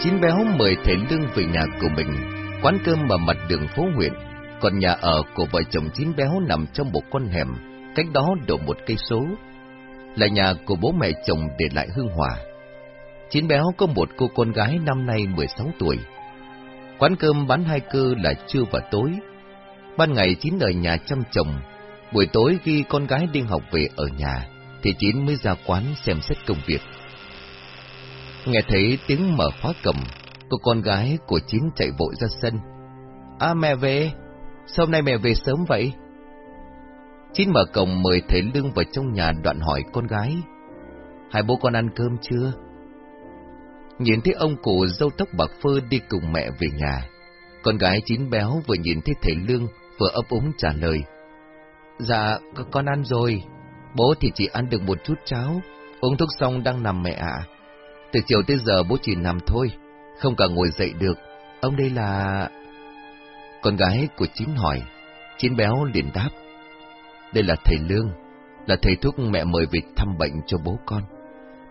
Chín béo mời thầy Lương về nhà của mình, quán cơm ở mặt đường phố huyện, còn nhà ở của vợ chồng chín béo nằm trong một con hẻm, cách đó độ một cây số. Là nhà của bố mẹ chồng để lại hương hòa. Chín béo có một cô con gái năm nay 16 tuổi. Quán cơm bán hai cơ là trưa và tối. Ban ngày Chín ở nhà chăm chồng, buổi tối khi con gái đi học về ở nhà, thì Chín mới ra quán xem xét công việc. Nghe thấy tiếng mở khóa cầm, cô con gái của Chín chạy vội ra sân. À mẹ về, sao hôm nay mẹ về sớm vậy? Chín mở cổng mời thầy Lương vào trong nhà đoạn hỏi con gái. Hai bố con ăn cơm chưa? Nhìn thấy ông cụ dâu tóc bạc phơ đi cùng mẹ về nhà. Con gái chín béo vừa nhìn thấy thầy Lương vừa ấp úng trả lời. Dạ, con ăn rồi. Bố thì chỉ ăn được một chút cháo. Uống thuốc xong đang nằm mẹ ạ. Từ chiều tới giờ bố chỉ nằm thôi, không cả ngồi dậy được. Ông đây là... Con gái của Chín hỏi. Chín béo liền đáp. Đây là thầy Lương, là thầy thuốc mẹ mời về thăm bệnh cho bố con.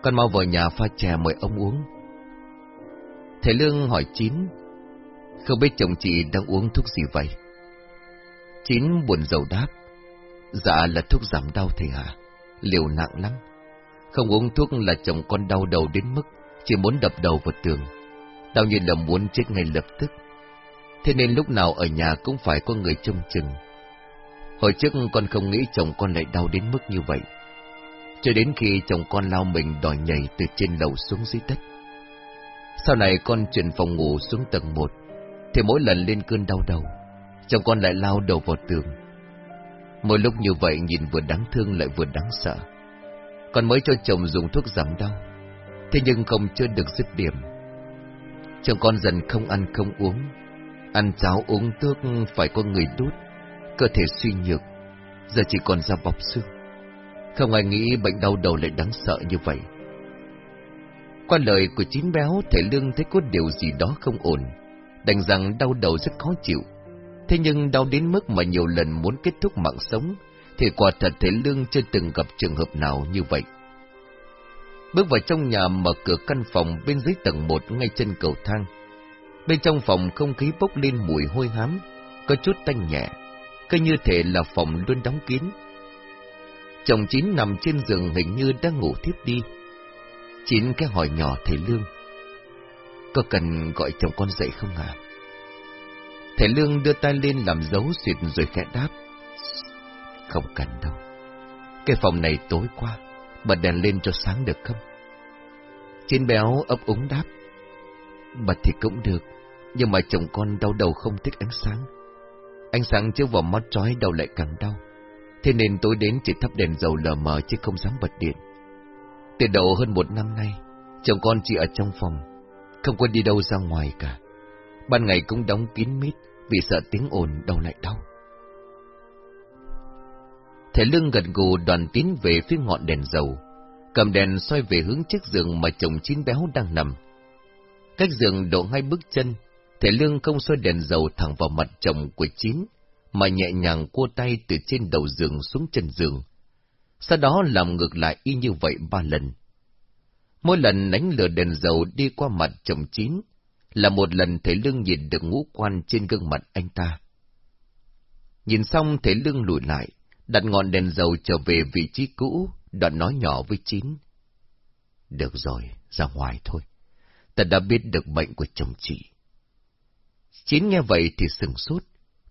Con mau vào nhà pha trà mời ông uống. Thầy Lương hỏi Chín, không biết chồng chị đang uống thuốc gì vậy? Chín buồn rầu đáp, dạ là thuốc giảm đau thầy hả? Liều nặng lắm. Không uống thuốc là chồng con đau đầu đến mức chỉ muốn đập đầu vào tường. Đau như là muốn chết ngay lập tức. Thế nên lúc nào ở nhà cũng phải có người trông chừng. Hồi trước con không nghĩ chồng con lại đau đến mức như vậy. Cho đến khi chồng con lao mình đòi nhảy từ trên lầu xuống dưới đất. Sau này con chuyển phòng ngủ xuống tầng 1, thì mỗi lần lên cơn đau đầu, chồng con lại lao đầu vào tường. Mỗi lúc như vậy nhìn vừa đáng thương lại vừa đáng sợ. Con mới cho chồng dùng thuốc giảm đau, thế nhưng không chưa được dứt điểm. Chồng con dần không ăn không uống, ăn cháo uống thuốc phải có người đút, cơ thể suy nhược, giờ chỉ còn da bọc xương. Không ai nghĩ bệnh đau đầu lại đáng sợ như vậy. Qua lời của chín béo, thầy Lương thấy có điều gì đó không ổn, đành rằng đau đầu rất khó chịu. Thế nhưng đau đến mức mà nhiều lần muốn kết thúc mạng sống, thì quả thật thầy Lương chưa từng gặp trường hợp nào như vậy. Bước vào trong nhà mở cửa căn phòng bên dưới tầng một ngay chân cầu thang. Bên trong phòng không khí bốc lên mùi hôi hám, có chút tanh nhẹ, cứ như thể là phòng luôn đóng kín. Chồng Chín nằm trên giường hình như đang ngủ thiếp đi. Chín cái hỏi nhỏ thầy Lương. Có cần gọi chồng con dậy không à? Thầy Lương đưa tay lên làm dấu xịt rồi khẽ đáp. Không cần đâu. Cái phòng này tối quá, bật đèn lên cho sáng được không? Chín béo ấp úng đáp. Bật thì cũng được, nhưng mà chồng con đau đầu không thích ánh sáng. Ánh sáng chiếu vào mắt trói đầu lại càng đau. Thế nên tối đến chỉ thắp đèn dầu lờ mờ chứ không dám bật điện. Từ đầu hơn một năm nay, chồng con chỉ ở trong phòng, không có đi đâu ra ngoài cả. Ban ngày cũng đóng kín mít vì sợ tiếng ồn đầu lại đau. Thầy Lương gật gù đoàn tiến về phía ngọn đèn dầu, cầm đèn xoay về hướng chiếc giường mà chồng chín béo đang nằm. Cách giường độ hai bước chân, thầy Lương không xoay đèn dầu thẳng vào mặt chồng của chín, mà nhẹ nhàng cua tay từ trên đầu giường xuống chân giường. Sau đó làm ngược lại y như vậy ba lần. Mỗi lần đánh lửa đèn dầu đi qua mặt chồng chín, là một lần thầy Lương nhìn được ngũ quan trên gương mặt anh ta. Nhìn xong thầy Lương lùi lại, đặt ngọn đèn dầu trở về vị trí cũ, đoạn nói nhỏ với Chín. Được rồi, ra ngoài thôi. Ta đã biết được bệnh của chồng chị. Chín nghe vậy thì sừng sốt.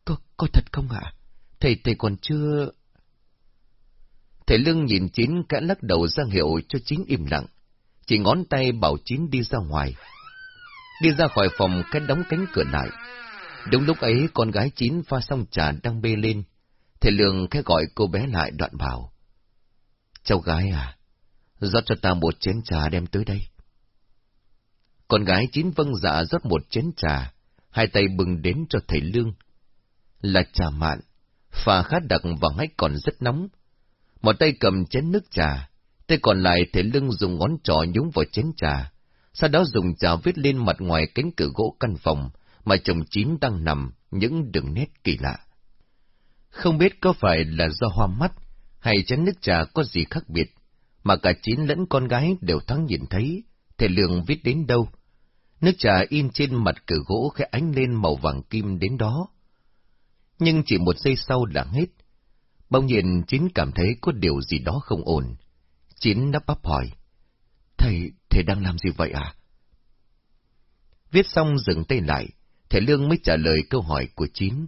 Có, có thật không ạ? Thầy, thầy còn chưa... Thầy Lương nhìn Chín cả lắc đầu ra hiệu cho Chín im lặng. Chỉ ngón tay bảo Chín đi ra ngoài. Đi ra khỏi phòng cái đóng cánh cửa lại. Đúng lúc ấy con gái Chín pha xong trà đang bê lên. Thầy Lương khẽ gọi cô bé lại đoạn bảo. Cháu gái à, rót cho ta một chén trà đem tới đây. Con gái Chín vâng dạ rót một chén trà, hai tay bừng đến cho thầy Lương. Là trà mạn, pha khá đặc và ngách còn rất nóng. Một tay cầm chén nước trà, tay còn lại thầy Lương dùng ngón trỏ nhúng vào chén trà, sau đó dùng trà viết lên mặt ngoài cánh cửa gỗ căn phòng mà chồng Chín đang nằm những đường nét kỳ lạ. Không biết có phải là do hoa mắt hay chén nước trà có gì khác biệt, mà cả Chín lẫn con gái đều thoáng nhìn thấy, thầy lượng viết đến đâu. Nước trà in trên mặt cửa gỗ khẽ ánh lên màu vàng kim đến đó. Nhưng chỉ một giây sau là hết. Bỗng nhiên Chín cảm thấy có điều gì đó không ổn. Chín đắp bắp hỏi. Thầy, thầy đang làm gì vậy à? Viết xong dừng tay lại, thầy Lương mới trả lời câu hỏi của Chín.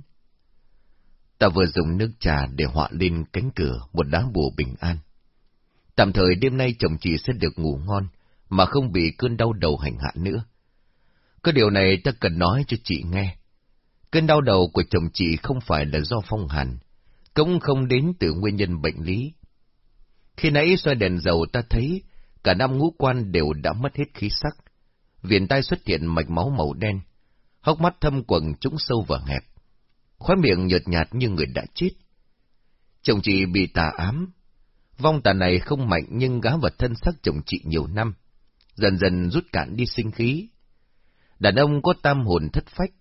Ta vừa dùng nước trà để họa lên cánh cửa một đá bùa bình an. Tạm thời đêm nay chồng chị sẽ được ngủ ngon, mà không bị cơn đau đầu hành hạ nữa. Có điều này ta cần nói cho chị nghe. Cơn đau đầu của chồng chị không phải là do phong hàn, cũng không đến từ nguyên nhân bệnh lý. Khi nãy soi đèn dầu ta thấy cả năm ngũ quan đều đã mất hết khí sắc. Viền tai xuất hiện mạch máu màu đen, hốc mắt thâm quầng trũng sâu và hẹp, khóe miệng nhợt nhạt như người đã chết. Chồng chị bị tà ám. Vong tà này không mạnh nhưng gá vào thân xác chồng chị nhiều năm, dần dần rút cạn đi sinh khí. Đàn ông có tam hồn thất phách,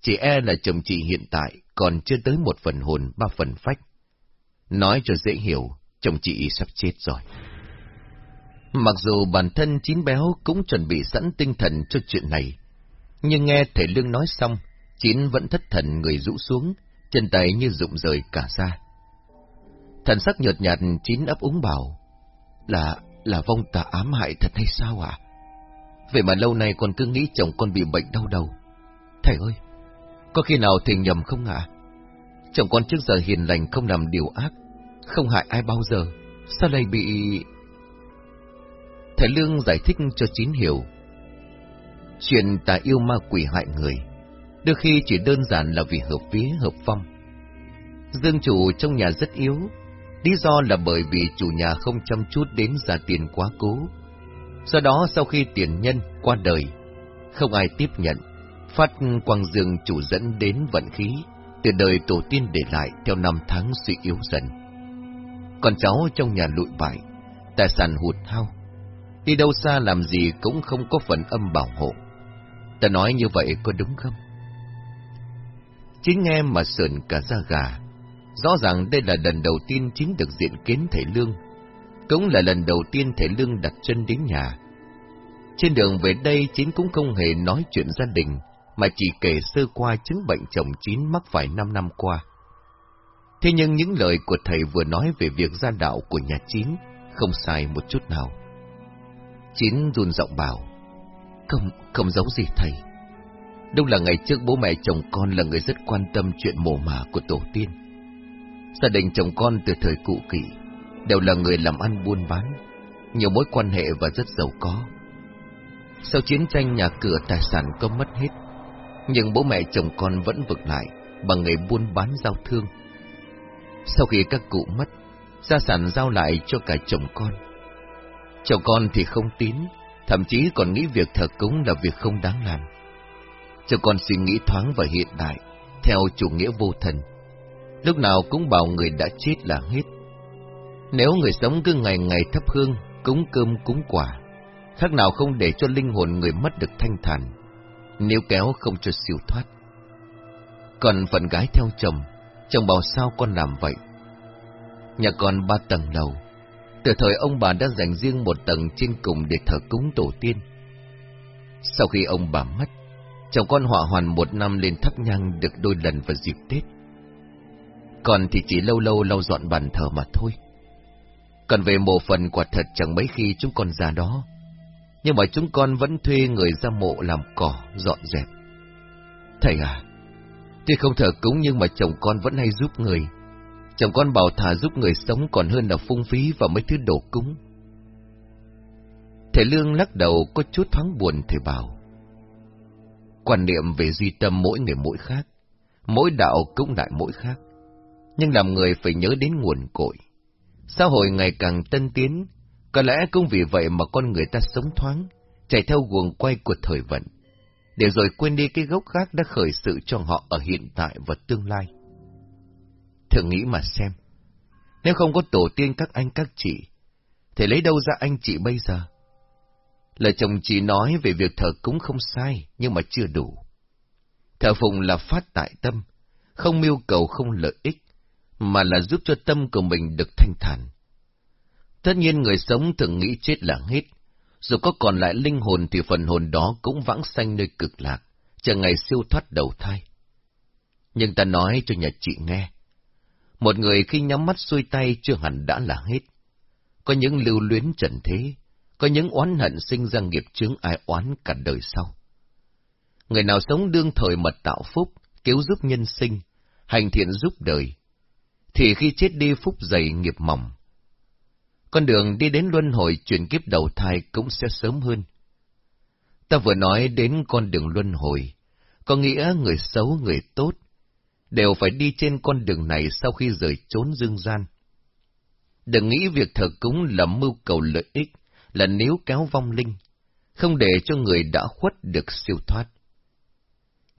chỉ e là chồng chị hiện tại còn chưa tới một phần hồn ba phần phách. Nói cho dễ hiểu, chồng chị sắp chết rồi. Mặc dù bản thân chín béo cũng chuẩn bị sẵn tinh thần cho chuyện này, nhưng nghe thầy Lương nói xong, chín vẫn thất thần người rũ xuống, chân tay như rụng rời cả ra. Thần sắc nhợt nhạt chín ấp úng bảo, là, là vong tà ám hại thật hay sao ạ? Vậy mà lâu nay con cứ nghĩ chồng con bị bệnh đau đầu. Thầy ơi, có khi nào thầy nhầm không ạ? Chồng con trước giờ hiền lành không làm điều ác, không hại ai bao giờ, sao lại bị... Thầy Lương giải thích cho Chín hiểu. Chuyện tà yêu ma quỷ hại người, đôi khi chỉ đơn giản là vì hợp vía hợp phong. Dương chủ trong nhà rất yếu, lý do là bởi vì chủ nhà không chăm chút đến gia tiền quá cố. Do đó sau khi tiền nhân qua đời, không ai tiếp nhận, phát quang dương chủ dẫn đến vận khí, từ đời tổ tiên để lại theo năm tháng suy yếu dần. Con cháu trong nhà lụi bại, tài sản hụt hao, đi đâu xa làm gì cũng không có phần âm bảo hộ. Ta nói như vậy có đúng không? Chính nghe mà sườn cả da gà. Rõ ràng đây là lần đầu tiên chính được diện kiến thầy Lương. Cũng là lần đầu tiên thầy Lương đặt chân đến nhà. Trên đường về đây chính cũng không hề nói chuyện gia đình, mà chỉ kể sơ qua chứng bệnh chồng chín mắc phải năm năm qua. Thế nhưng những lời của thầy vừa nói về việc gia đạo của nhà chín không sai một chút nào. Chín run giọng bảo, không, không giấu gì thầy. Đúng là ngày trước bố mẹ chồng con là người rất quan tâm chuyện mồ mả của tổ tiên. Gia đình chồng con từ thời cụ kỷ đều là người làm ăn buôn bán, nhiều mối quan hệ và rất giàu có. Sau chiến tranh nhà cửa tài sản có mất hết, nhưng bố mẹ chồng con vẫn vực lại bằng nghề buôn bán giao thương. Sau khi các cụ mất, gia sản giao lại cho cả chồng con. Chồng con thì không tín, thậm chí còn nghĩ việc thờ cúng là việc không đáng làm cho con suy nghĩ thoáng và hiện đại, theo chủ nghĩa vô thần. Lúc nào cũng bảo người đã chết là hết. Nếu người sống cứ ngày ngày thắp hương, cúng cơm cúng quả, khác nào không để cho linh hồn người mất được thanh thản, nếu kéo không cho siêu thoát. Còn phận gái theo chồng, chồng bảo sao con làm vậy? Nhà con ba tầng lầu, từ thời ông bà đã dành riêng một tầng trên cùng để thờ cúng tổ tiên. Sau khi ông bà mất, chồng con hỏa hoàn một năm lên thắp nhang được đôi lần vào dịp Tết. Còn thì chỉ lâu lâu lau dọn bàn thờ mà thôi. Còn về mộ phần quả thật chẳng mấy khi chúng con ra đó. Nhưng mà chúng con vẫn thuê người ra mộ làm cỏ, dọn dẹp. Thầy à, tuy không thờ cúng nhưng mà chồng con vẫn hay giúp người. Chồng con bảo thà giúp người sống còn hơn là phung phí vào mấy thứ đồ cúng. Thầy Lương lắc đầu có chút thoáng buồn thầy bảo. Quan niệm về duy tâm mỗi người mỗi khác, mỗi đạo cũng đại mỗi khác. Nhưng làm người phải nhớ đến nguồn cội. Xã hội ngày càng tân tiến, có lẽ cũng vì vậy mà con người ta sống thoáng, chạy theo guồng quay của thời vận, để rồi quên đi cái gốc khác đã khởi sự cho họ ở hiện tại và tương lai. Thử nghĩ mà xem, nếu không có tổ tiên các anh các chị, thì lấy đâu ra anh chị bây giờ? Lời chồng chị nói về việc thờ cúng không sai, nhưng mà chưa đủ. Thờ phụng là phát tại tâm, không yêu cầu không lợi ích, mà là giúp cho tâm của mình được thanh thản. Tất nhiên người sống thường nghĩ chết là hết, Dù có còn lại linh hồn thì phần hồn đó cũng vãng sanh nơi cực lạc, chờ ngày siêu thoát đầu thai. Nhưng ta nói cho nhà chị nghe, một người khi nhắm mắt xuôi tay chưa hẳn đã là hết. Có những lưu luyến trần thế, có những oán hận sinh ra nghiệp chướng ai oán cả đời sau. Người nào sống đương thời mật tạo phúc, cứu giúp nhân sinh, hành thiện giúp đời, thì khi chết đi phúc dày nghiệp mỏng. Con đường đi đến luân hồi chuyển kiếp đầu thai cũng sẽ sớm hơn. Ta vừa nói đến con đường luân hồi, có nghĩa người xấu người tốt, đều phải đi trên con đường này sau khi rời trốn dương gian. Đừng nghĩ việc thờ cúng là mưu cầu lợi ích, là nếu kéo vong linh, không để cho người đã khuất được siêu thoát.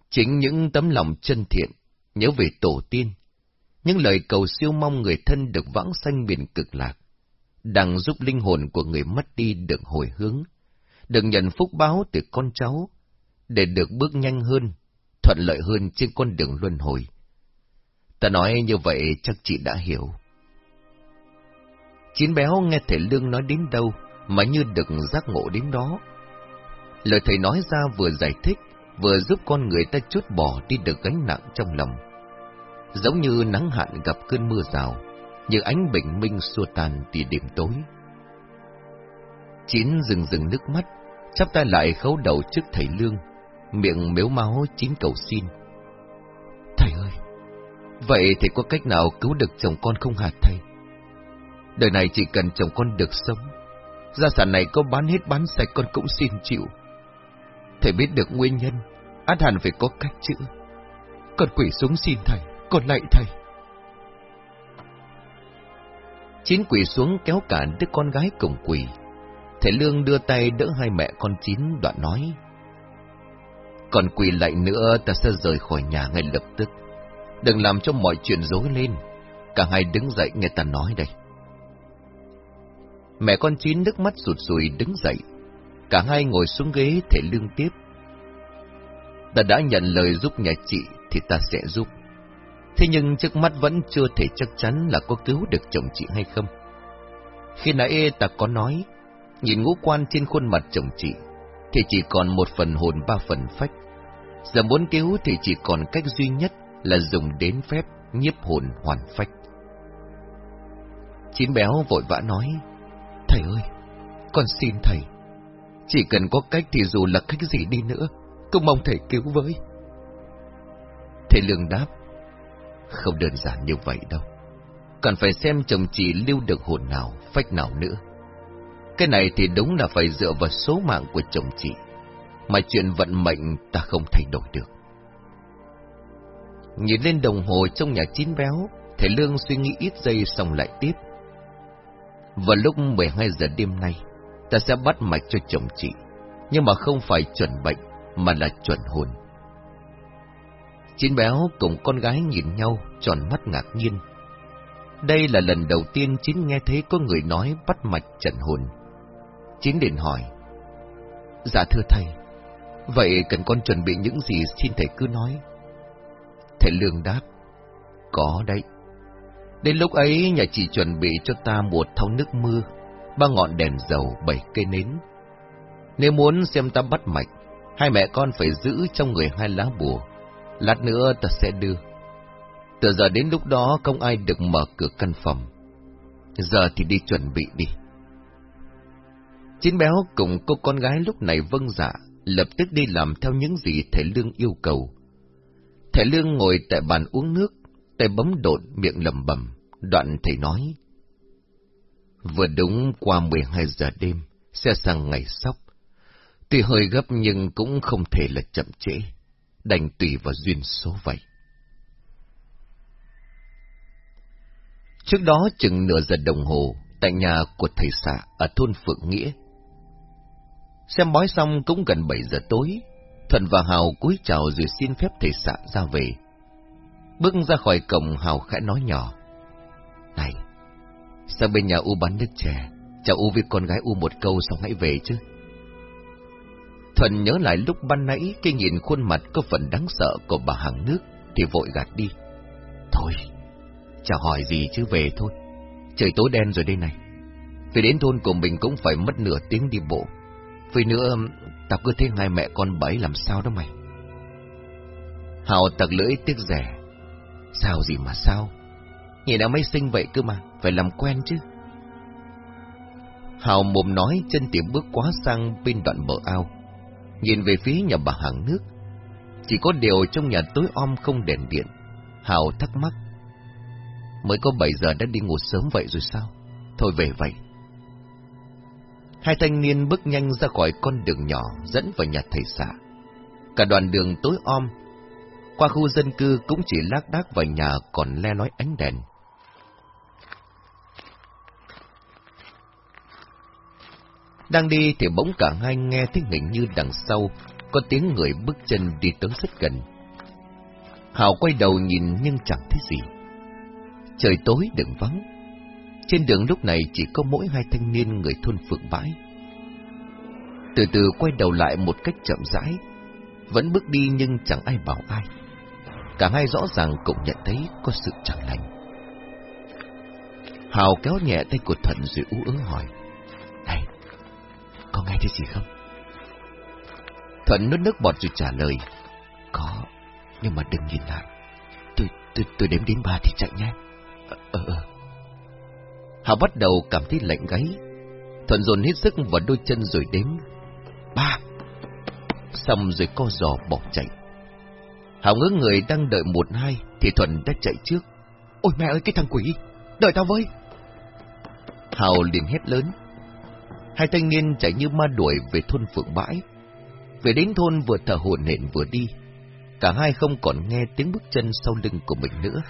Chính những tấm lòng chân thiện, nhớ về tổ tiên, những lời cầu siêu mong người thân được vãng sanh miền cực lạc, đang giúp linh hồn của người mất đi được hồi hướng, được nhận phúc báo từ con cháu, để được bước nhanh hơn, thuận lợi hơn trên con đường luân hồi. Ta nói như vậy chắc chị đã hiểu. Chín béo nghe thầy Lương nói đến đâu, mà như được giác ngộ đến đó. Lời thầy nói ra vừa giải thích, vừa giúp con người ta chút bỏ đi được gánh nặng trong lòng. Giống như nắng hạn gặp cơn mưa rào, như ánh bình minh xua tan tì đêm tối. Chín rừng rừng nước mắt, chắp tay lại khấu đầu trước thầy Lương, miệng mếu máu chín cầu xin. Thầy ơi, vậy thì có cách nào cứu được chồng con không hạt thầy? Đời này chỉ cần chồng con được sống, gia sản này có bán hết bán sạch con cũng xin chịu. Thầy biết được nguyên nhân, át hẳn phải có cách chữa. Con quỷ xuống xin thầy, con lạy thầy. Chín quỷ xuống kéo cả đứa con gái cùng quỷ. Thầy Lương đưa tay đỡ hai mẹ con Chín đoạn nói. Còn quỷ lại nữa ta sẽ rời khỏi nhà ngay lập tức. Đừng làm cho mọi chuyện rối lên. Cả hai đứng dậy nghe ta nói đây. Mẹ con Chín nước mắt rụt rùi đứng dậy. Cả hai ngồi xuống ghế thể lương tiếp. Ta đã nhận lời giúp nhà chị thì ta sẽ giúp. Thế nhưng trước mắt vẫn chưa thể chắc chắn là có cứu được chồng chị hay không. Khi nãy ta có nói, nhìn ngũ quan trên khuôn mặt chồng chị, thì chỉ còn một phần hồn ba phần phách. Giờ muốn cứu thì chỉ còn cách duy nhất là dùng đến phép nhiếp hồn hoàn phách. Chín béo vội vã nói, Thầy ơi, con xin thầy, chỉ cần có cách thì dù là cách gì đi nữa, cũng mong thầy cứu với. Thầy Lương đáp, không đơn giản như vậy đâu. Cần phải xem chồng chị lưu được hồn nào, phách nào nữa. Cái này thì đúng là phải dựa vào số mạng của chồng chị, mà chuyện vận mệnh ta không thay đổi được. Nhìn lên đồng hồ trong nhà chín béo, thầy Lương suy nghĩ ít giây xong lại tiếp. Vào lúc 12 giờ đêm nay, ta sẽ bắt mạch cho chồng chị, nhưng mà không phải chuẩn bệnh, mà là chuẩn hồn. Chín béo cùng con gái nhìn nhau, tròn mắt ngạc nhiên. Đây là lần đầu tiên Chín nghe thấy có người nói bắt mạch trần hồn. Chín liền hỏi. Dạ thưa thầy, vậy cần con chuẩn bị những gì xin thầy cứ nói. Thầy Lương đáp. Có đấy. Đến lúc ấy nhà chị chuẩn bị cho ta một thau nước mưa, ba ngọn đèn dầu, bảy cây nến. Nếu muốn xem ta bắt mạch, hai mẹ con phải giữ trong người hai lá bùa. Lát nữa ta sẽ đưa. Từ giờ đến lúc đó không ai được mở cửa căn phòng. Giờ thì đi chuẩn bị đi. Chín béo cùng cô con gái lúc này vâng dạ, lập tức đi làm theo những gì thầy Lương yêu cầu. Thầy Lương ngồi tại bàn uống nước, tay bấm đột miệng lầm bầm, đoạn thầy nói. Vừa đúng qua 12 giờ đêm, xe sang ngày sóc. Tuy hơi gấp nhưng cũng không thể là chậm trễ, đành tùy vào duyên số vậy. Trước đó chừng nửa giờ đồng hồ, tại nhà của thầy xã ở thôn Phượng Nghĩa. Xem bói xong cũng gần 7 giờ tối, Thuận và Hào cúi chào rồi xin phép thầy xã ra về. Bước ra khỏi cổng Hào khẽ nói nhỏ. Này, sang bên nhà U bán nước chè, chào U với con gái U một câu xong hãy về chứ. thuần nhớ lại lúc ban nãy khi nhìn khuôn mặt có phần đáng sợ của bà hàng nước thì vội gạt đi. Thôi, chào hỏi gì chứ về thôi. Trời tối đen rồi đây này. Về đến thôn của mình cũng phải mất nửa tiếng đi bộ. Vì nữa, tao cứ thấy hai mẹ con bấy làm sao đó mày. Hào tặc lưỡi tiếc rẻ. Sao gì mà sao? Nhìn đã mấy sinh vậy cơ mà, phải làm quen chứ. Hào mồm nói chân tiệm bước quá sang bên đoạn bờ ao. Nhìn về phía nhà bà hàng nước. Chỉ có điều trong nhà tối om không đèn điện. Hào thắc mắc. Mới có 7 giờ đã đi ngủ sớm vậy rồi sao? Thôi về vậy. Hai thanh niên bước nhanh ra khỏi con đường nhỏ dẫn vào nhà thầy xã. Cả đoàn đường tối om, qua khu dân cư cũng chỉ lác đác vào nhà còn le lói ánh đèn. Đang đi thì bỗng cả hai nghe tiếng hình như đằng sau có tiếng người bước chân đi tới rất gần. Hào quay đầu nhìn nhưng chẳng thấy gì. Trời tối đừng vắng. Trên đường lúc này chỉ có mỗi hai thanh niên người thôn phượng bãi. Từ từ quay đầu lại một cách chậm rãi, vẫn bước đi nhưng chẳng ai bảo ai. Cả hai rõ ràng cũng nhận thấy có sự chẳng lành. Hào kéo nhẹ tay của Thuận rồi ú ớ hỏi. Này, có nghe thấy gì không? Thuận nuốt nước bọt rồi trả lời. Có, nhưng mà đừng nhìn lại. Tôi, tôi, tôi đếm đến ba thì chạy nhé. Ờ, ờ, ờ. Hào bắt đầu cảm thấy lạnh gáy. Thuận dồn hết sức vào đôi chân rồi đếm. Ba. Xong rồi co giò bỏ chạy. Hào ngỡ người đang đợi một hai thì Thuận đã chạy trước. Ôi mẹ ơi cái thằng quỷ, đợi tao với. Hào liền hét lớn. Hai thanh niên chạy như ma đuổi về thôn Phượng Bãi. Về đến thôn vừa thở hổn hển vừa đi. Cả hai không còn nghe tiếng bước chân sau lưng của mình nữa.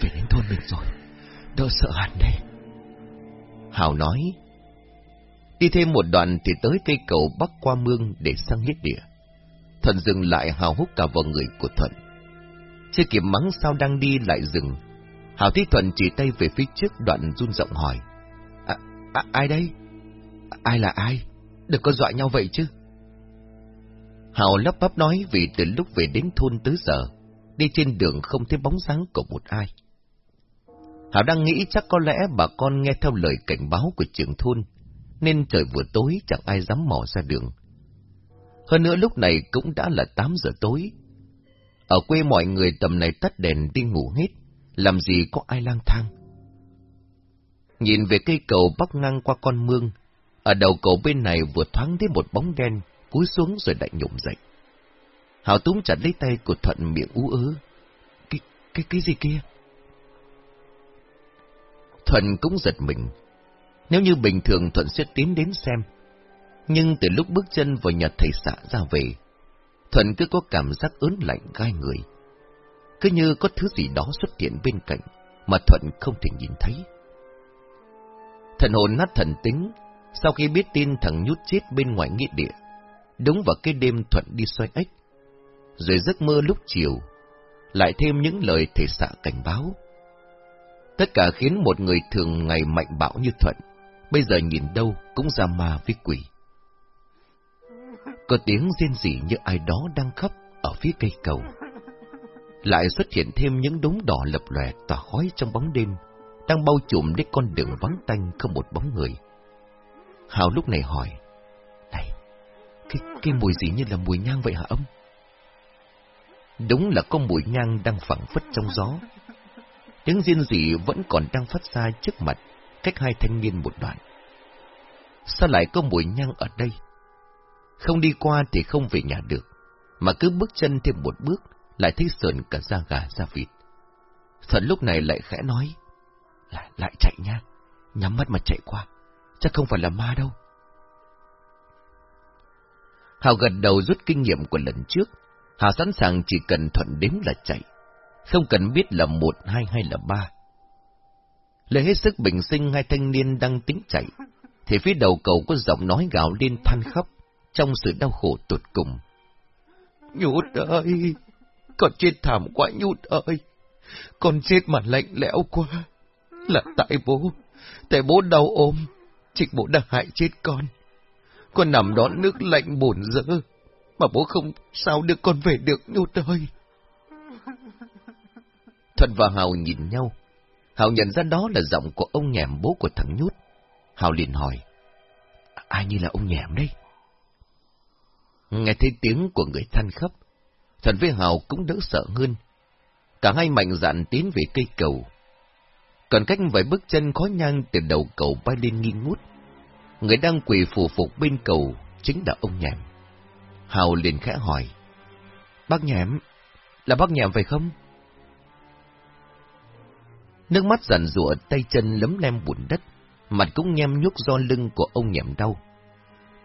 Về đến thôn mình rồi, đỡ sợ hẳn đây. Hào nói. Đi thêm một đoạn thì tới cây cầu bắc qua mương để sang hết địa. Thuận dừng lại hào hút cả vào người của Thuận. Chưa kịp mắng sao đang đi lại dừng. Hào thấy Thuận chỉ tay về phía trước đoạn run giọng hỏi. À, à, ai đây? Ai là ai? Đừng có dọa nhau vậy chứ. Hào lắp bắp nói vì từ lúc về đến thôn tới giờ, đi trên đường không thấy bóng dáng của một ai. Hào đang nghĩ chắc có lẽ bà con nghe theo lời cảnh báo của trưởng thôn, nên trời vừa tối chẳng ai dám mò ra đường. Hơn nữa lúc này cũng đã là 8 giờ tối. Ở quê mọi người tầm này tắt đèn đi ngủ hết, làm gì có ai lang thang. Nhìn về cây cầu bắc ngang qua con mương, ở đầu cầu bên này vừa thoáng thấy một bóng đen, cúi xuống rồi lại nhổm dậy. hào túng chặt lấy tay của Thuận miệng ú ớ. Cái, cái, cái gì kia? Thuận cũng giật mình. Nếu như bình thường Thuận sẽ tiến đến xem. Nhưng từ lúc bước chân vào nhà thầy xã ra về, Thuận cứ có cảm giác ớn lạnh gai người. Cứ như có thứ gì đó xuất hiện bên cạnh, mà Thuận không thể nhìn thấy. Thần hồn nát thần tính, sau khi biết tin thằng nhút chết bên ngoài nghĩa địa, đúng vào cái đêm Thuận đi xoay ếch, rồi giấc mơ lúc chiều, lại thêm những lời thầy xã cảnh báo. Tất cả khiến một người thường ngày mạnh bạo như Thuận, bây giờ nhìn đâu cũng ra ma với quỷ. Có tiếng rên rỉ như ai đó đang khóc ở phía cây cầu. Lại xuất hiện thêm những đống đỏ lập lòe tỏa khói trong bóng đêm, đang bao trùm đến con đường vắng tanh không một bóng người. Hào lúc này hỏi, Này, cái, cái mùi gì như là mùi nhang vậy hả ông? Đúng là có mùi nhang đang phẳng phất trong gió. Tiếng riêng rỉ vẫn còn đang phát ra trước mặt, cách hai thanh niên một đoạn. Sao lại có mùi nhang ở đây? Không đi qua thì không về nhà được, mà cứ bước chân thêm một bước, lại thấy sờn cả da gà da vịt. Thuận lúc này lại khẽ nói, lại, lại chạy nha, nhắm mắt mà chạy qua, chắc không phải là ma đâu. Hào gật đầu rút kinh nghiệm của lần trước, Hào sẵn sàng chỉ cần thuận đếm là chạy, không cần biết là một, hai hay là ba. Lời hết sức bình sinh hai thanh niên đang tính chạy, thì phía đầu cầu có giọng nói gào lên than khóc, trong sự đau khổ tột cùng. Nhút ơi! Con chết thảm quá, nhút ơi! Con chết mà lạnh lẽo quá! Là tại bố! Tại bố đau ôm! Chính bố đã hại chết con! Con nằm đó nước lạnh bổn dỡ! Mà bố không sao được con về được, nhút ơi! Thuận và Hào nhìn nhau. Hào nhận ra đó là giọng của ông nhèm bố của thằng Nhút. Hào liền hỏi. Ai như là ông nhẹm đấy? Nghe thấy tiếng của người than khóc, thần với Hào cũng đỡ sợ hơn. Cả hai mạnh dạn tiến về cây cầu. Còn cách vài bước chân khó nhang từ đầu cầu bay lên nghi ngút. Người đang quỳ phù phục bên cầu chính là ông nhèm. Hào liền khẽ hỏi. Bác nhèm là bác nhèm phải không? Nước mắt giàn rụa tay chân lấm lem bùn đất, mặt cũng nhem nhuốc do lưng của ông nhèm đau.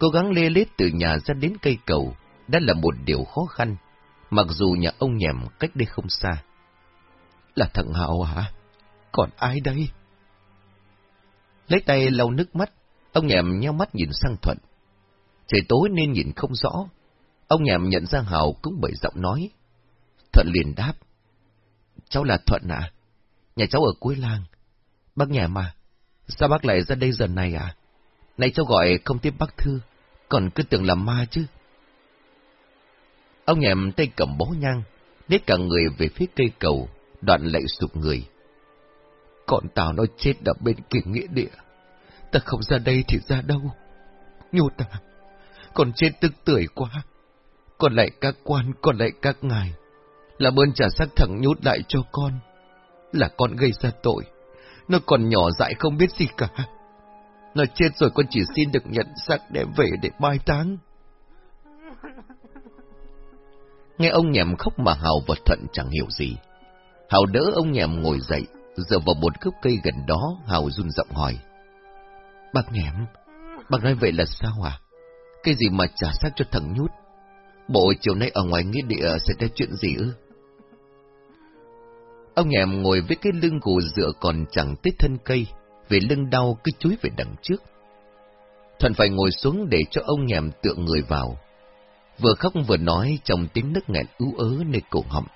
Cố gắng lê lết từ nhà ra đến cây cầu đã là một điều khó khăn, mặc dù nhà ông nhèm cách đây không xa. Là thằng hào hả? Còn ai đây? Lấy tay lau nước mắt, ông nhèm nheo mắt nhìn sang Thuận. Trời tối nên nhìn không rõ. Ông nhèm nhận ra Hào cũng bởi giọng nói. Thuận liền đáp. Cháu là Thuận à? Nhà cháu ở cuối làng. Bác nhà mà, sao bác lại ra đây giờ này à? Này cháu gọi không tiếp bác thư, còn cứ tưởng là ma chứ. Ông nhẹm tay cầm bó nhang, nết cả người về phía cây cầu, đoạn lệ sụp người. Còn tao nó chết ở bên kia nghĩa địa. Ta không ra đây thì ra đâu. Nhu ta, còn chết tức tưởi quá. Còn lại các quan, còn lại các ngài. Là ơn trả xác thẳng nhút lại cho con. Là con gây ra tội. Nó còn nhỏ dại không biết gì cả. Nó chết rồi con chỉ xin được nhận xác đem về để mai táng. Nghe ông nhèm khóc mà Hào và Thuận chẳng hiểu gì. Hào đỡ ông nhèm ngồi dậy, dựa vào một gốc cây gần đó, Hào run giọng hỏi. Bác nhèm, bác nói vậy là sao à? Cái gì mà trả xác cho thằng nhút? Bộ chiều nay ở ngoài nghĩa địa sẽ ra chuyện gì ư? Ông nhèm ngồi với cái lưng gù dựa còn chẳng tít thân cây, vì lưng đau cứ chúi về đằng trước. Thuận phải ngồi xuống để cho ông nhèm tựa người vào. Vừa khóc vừa nói trong tiếng nức nghẹn ú ớ nơi cổ họng.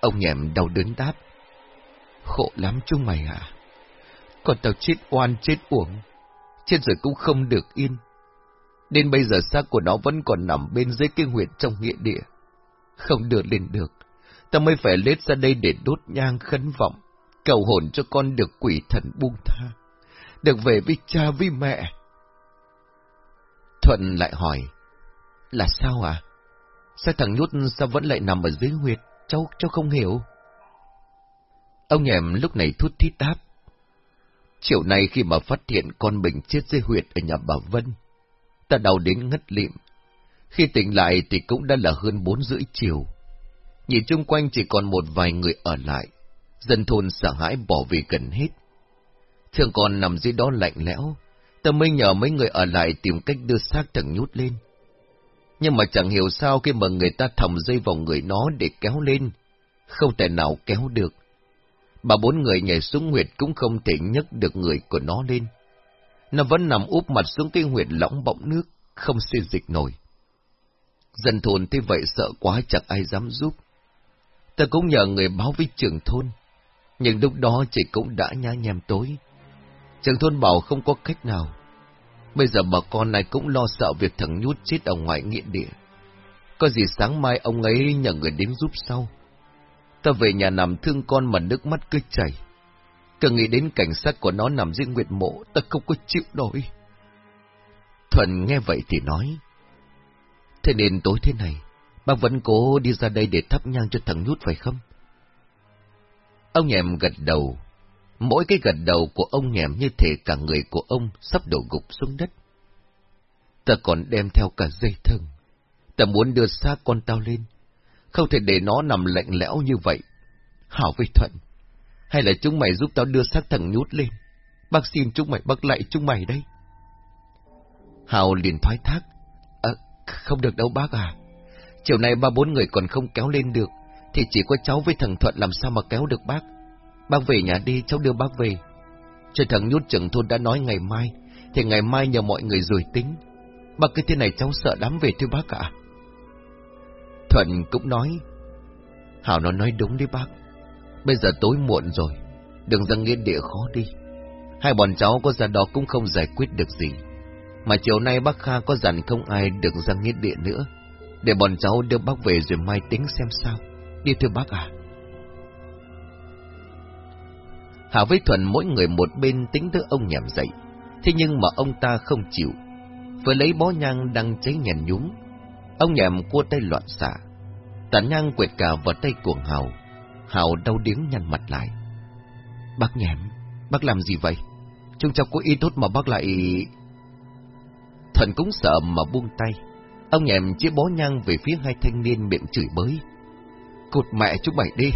Ông nhèm đau đớn đáp. Khổ lắm chúng mày à? Còn tao chết oan chết uổng, chết rồi cũng không được yên. Đến bây giờ xác của nó vẫn còn nằm bên dưới cái huyệt trong nghĩa địa. Không đưa lên được, ta mới phải lết ra đây để đốt nhang khấn vọng, cầu hồn cho con được quỷ thần buông tha, được về với cha với mẹ. Thuận lại hỏi, là sao à? Sao thằng nhút sao vẫn lại nằm ở dưới huyệt? Cháu, cháu không hiểu. Ông nhèm lúc này thút thít đáp. Chiều nay khi mà phát hiện con mình chết dưới huyệt ở nhà bà Vân, ta đau đến ngất lịm. Khi tỉnh lại thì cũng đã là hơn bốn rưỡi chiều. Nhìn chung quanh chỉ còn một vài người ở lại, dân thôn sợ hãi bỏ về gần hết. Thường còn nằm dưới đó lạnh lẽo, ta mới nhờ mấy người ở lại tìm cách đưa xác thằng nhút lên. Nhưng mà chẳng hiểu sao khi mà người ta thòng dây vào người nó để kéo lên, không thể nào kéo được. Bà bốn người nhảy xuống huyệt cũng không thể nhấc được người của nó lên. Nó vẫn nằm úp mặt xuống cái huyệt lõng bọng nước, không xê dịch nổi. Dân thôn thế vậy sợ quá chẳng ai dám giúp. Ta cũng nhờ người báo với trưởng thôn, nhưng lúc đó chị cũng đã nhá nhem tối. trường thôn bảo không có cách nào. Bây giờ bà con này cũng lo sợ việc thằng nhút chết ở ngoài nghĩa địa. Có gì sáng mai ông ấy nhờ người đến giúp sau. Ta về nhà nằm thương con mà nước mắt cứ chảy. Cần nghĩ đến cảnh sát của nó nằm dưới nguyệt mộ, ta không có chịu nổi. Thuận nghe vậy thì nói. Thế nên tối thế này, bác vẫn cố đi ra đây để thắp nhang cho thằng nhút phải không? Ông nhèm gật đầu. Mỗi cái gật đầu của ông nhèm như thể cả người của ông sắp đổ gục xuống đất. Ta còn đem theo cả dây thừng. Ta muốn đưa xác con tao lên. Không thể để nó nằm lạnh lẽo như vậy. Hảo với Thuận. Hay là chúng mày giúp tao đưa xác thằng nhút lên? Bác xin chúng mày bác lại chúng mày đây. Hào liền thoái thác. À, không được đâu bác à. Chiều nay ba bốn người còn không kéo lên được, thì chỉ có cháu với thằng Thuận làm sao mà kéo được bác. Bác về nhà đi, cháu đưa bác về. Cho thằng nhút trưởng thôn đã nói ngày mai, thì ngày mai nhờ mọi người rồi tính. Bác cứ thế này cháu sợ lắm về thưa bác ạ. Thuận cũng nói. Hảo nó nói đúng đấy bác. Bây giờ tối muộn rồi, đừng ra nghĩa địa khó đi. Hai bọn cháu có ra đó cũng không giải quyết được gì. Mà chiều nay bác Kha có dặn không ai được ra nghĩa địa nữa. Để bọn cháu đưa bác về rồi mai tính xem sao. Đi thưa bác à. Hà với Thuận mỗi người một bên tính tới ông nhảm dậy. Thế nhưng mà ông ta không chịu, vừa lấy bó nhang đang cháy nhèn nhúm. Ông nhèm cua tay loạn xạ. Tản nhang quệt cả vào tay cuồng Hào. Hào đau điếng nhăn mặt lại. Bác nhèm, bác làm gì vậy? Chúng cháu có ý tốt mà bác lại... Thuận cũng sợ mà buông tay. Ông nhèm chia bó nhang về phía hai thanh niên miệng chửi bới. Cút mẹ chúng mày đi.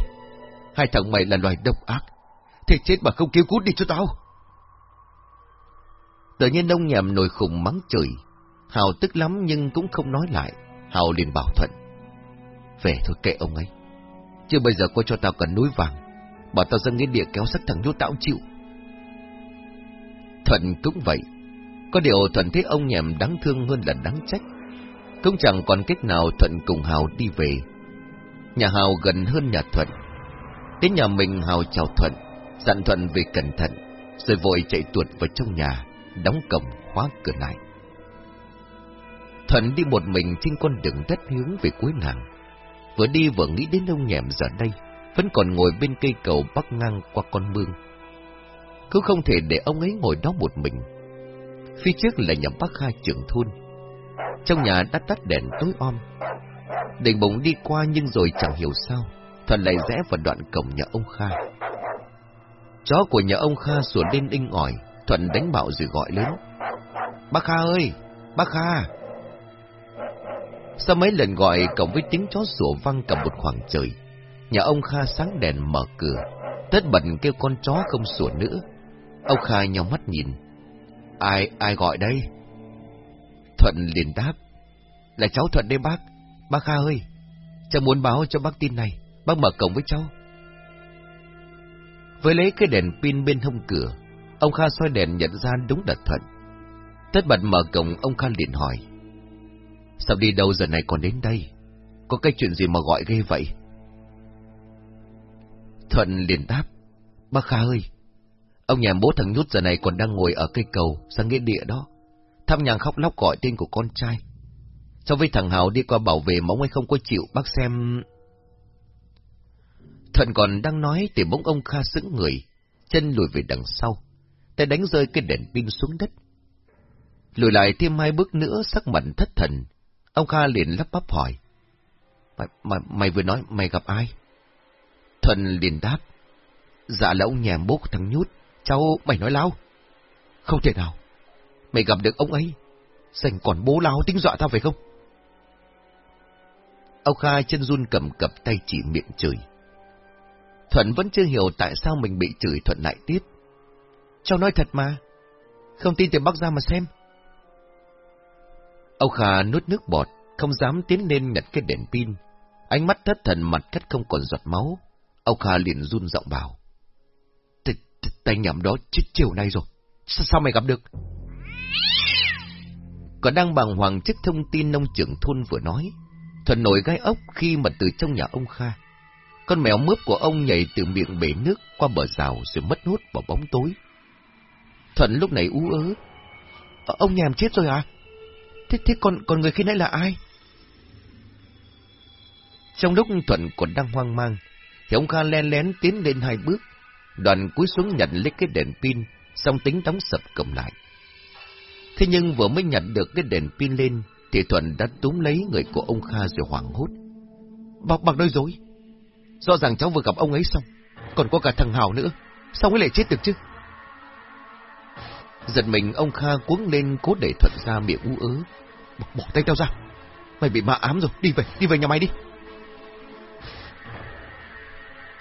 Hai thằng mày là loài độc ác. Thế chết mà không kêu cút đi cho tao. Tự nhiên ông nhèm nổi khùng mắng chửi. Hào tức lắm nhưng cũng không nói lại. Hào liền bảo Thuận. Về thôi kệ ông ấy. Chứ bây giờ cô cho tao cần núi vàng. Bảo tao dâng cái địa kéo sắc thằng nhốt tao chịu. Thuận cũng vậy. Có điều Thuận thấy ông nhèm đáng thương hơn là đáng trách. Cũng chẳng còn cách nào Thuận cùng Hào đi về. Nhà Hào gần hơn nhà Thuận. Đến nhà mình Hào chào Thuận, dặn Thuận về cẩn thận, rồi vội chạy tuột vào trong nhà, đóng cổng khóa cửa lại. Thuận đi một mình trên con đường đất hướng về cuối làng. Vừa đi vừa nghĩ đến ông nhẹm giờ đây, vẫn còn ngồi bên cây cầu bắc ngang qua con mương. Cứ không thể để ông ấy ngồi đó một mình. Phía trước là nhà bác hai trưởng thôn. Trong nhà đã tắt đèn tối om. Định bụng đi qua nhưng rồi chẳng hiểu sao, Thuận lại rẽ vào đoạn cổng nhà ông Kha. Chó của nhà ông Kha sủa lên inh ỏi, Thuận đánh bạo rồi gọi lớn. Bác Kha ơi! Bác Kha! Sau mấy lần gọi cộng với tiếng chó sủa văng cả một khoảng trời, nhà ông Kha sáng đèn mở cửa, tất bật kêu con chó không sủa nữa. Ông Kha nhau mắt nhìn. Ai, ai gọi đây? Thuận liền đáp. Là cháu Thuận đây bác. Bác Kha ơi, cháu muốn báo cho bác tin này, bác mở cổng với cháu. Với lấy cái đèn pin bên hông cửa, ông Kha soi đèn nhận ra đúng là Thuận. Tất bật mở cổng, ông Kha liền hỏi. Sao đi đâu giờ này còn đến đây? Có cái chuyện gì mà gọi ghê vậy? Thuận liền đáp. Bác Kha ơi, ông nhà bố thằng Nhút giờ này còn đang ngồi ở cây cầu sang nghĩa địa đó. Thăm nhàng khóc lóc gọi tên của con trai so với thằng Hào đi qua bảo vệ mong ấy không có chịu bác xem... Thuận còn đang nói thì bỗng ông Kha sững người, chân lùi về đằng sau, tay đánh rơi cái đèn pin xuống đất. Lùi lại thêm hai bước nữa sắc mặt thất thần, ông Kha liền lắp bắp hỏi. Mày, mày, mày vừa nói mày gặp ai? Thuận liền đáp. Dạ là ông nhà bố thằng Nhút, cháu mày nói lao. Không thể nào, mày gặp được ông ấy, dành còn bố lao tính dọa tao phải không? Ông Kha chân run cầm cập tay chỉ miệng chửi. Thuận vẫn chưa hiểu tại sao mình bị chửi Thuận lại tiếp. Cháu nói thật mà. Không tin thì bác ra mà xem. Ông Kha nuốt nước bọt, không dám tiến lên nhặt cái đèn pin. Ánh mắt thất thần mặt cắt không còn giọt máu. Ông Kha liền run giọng bảo. Tay nhầm đó chết chiều nay rồi. Sao, sao mày gặp được? Còn đang bàng hoàng trước thông tin nông trưởng thôn vừa nói. Thuận nổi gai ốc khi mà từ trong nhà ông Kha. Con mèo mướp của ông nhảy từ miệng bể nước qua bờ rào rồi mất hút vào bóng tối. Thuận lúc này ú ớ. Ờ, ông ông em chết rồi à? Thế, thế còn, còn người khi nãy là ai? Trong lúc Thuận còn đang hoang mang, thì ông Kha len lén tiến lên hai bước, đoàn cúi xuống nhận lấy cái đèn pin, xong tính đóng sập cầm lại. Thế nhưng vừa mới nhận được cái đèn pin lên, thì Thuận đã túm lấy người của ông Kha rồi hoảng hốt. Bọc bằng đôi dối. Rõ ràng cháu vừa gặp ông ấy xong, còn có cả thằng Hào nữa, sao ấy lại chết được chứ? Giật mình ông Kha cuống lên cố để Thuận ra miệng u ớ. Bỏ, bỏ tay tao ra, mày bị ma ám rồi, đi về, đi về nhà mày đi.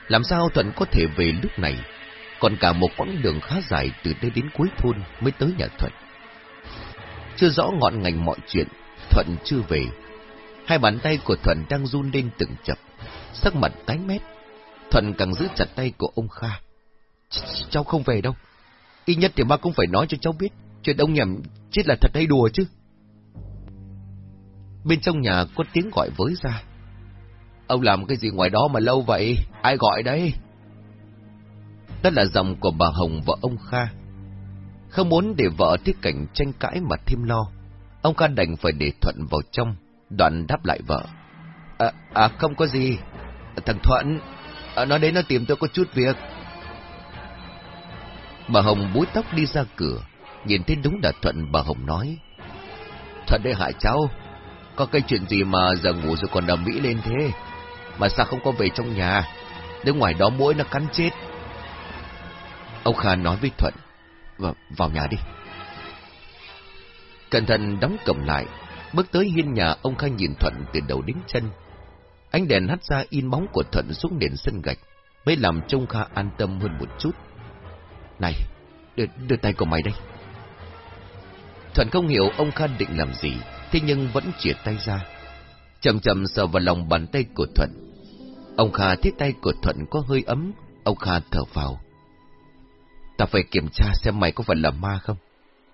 Làm sao Thuận có thể về lúc này? Còn cả một quãng đường khá dài từ đây đến cuối thôn mới tới nhà Thuận. Chưa rõ ngọn ngành mọi chuyện, Thuận chưa về. Hai bàn tay của Thuận đang run lên từng chập, sắc mặt tái mét. Thuận càng giữ chặt tay của ông Kha. Ch cháu không về đâu. Ít nhất thì ba cũng phải nói cho cháu biết, chuyện ông nhầm chết là thật hay đùa chứ. Bên trong nhà có tiếng gọi với ra. Ông làm cái gì ngoài đó mà lâu vậy? Ai gọi đấy? Đó là dòng của bà Hồng và ông Kha. Không muốn để vợ thiết cảnh tranh cãi mà thêm lo. Ông Kha đành phải để Thuận vào trong, đoạn đáp lại vợ. À, à không có gì. Thằng Thuận, à, nó đến nó tìm tôi có chút việc. Bà Hồng búi tóc đi ra cửa, nhìn thấy đúng là Thuận bà Hồng nói. thuận đây hại cháu. Có cái chuyện gì mà giờ ngủ rồi còn đầm mỹ lên thế? Mà sao không có về trong nhà? Đứng ngoài đó mũi nó cắn chết. Ông Kha nói với Thuận. Vào, vào nhà đi. Cẩn thận đóng cổng lại. Bước tới hiên nhà ông Kha nhìn Thuận từ đầu đến chân. Ánh đèn hắt ra in bóng của Thuận xuống nền sân gạch. Mới làm trông Kha an tâm hơn một chút. Này, đưa, đưa tay của mày đây. Thuận không hiểu ông Kha định làm gì, thế nhưng vẫn chìa tay ra. Chậm chậm sờ vào lòng bàn tay của Thuận. Ông Kha thấy tay của Thuận có hơi ấm, ông Kha thở vào. Ta phải kiểm tra xem mày có phải là ma không.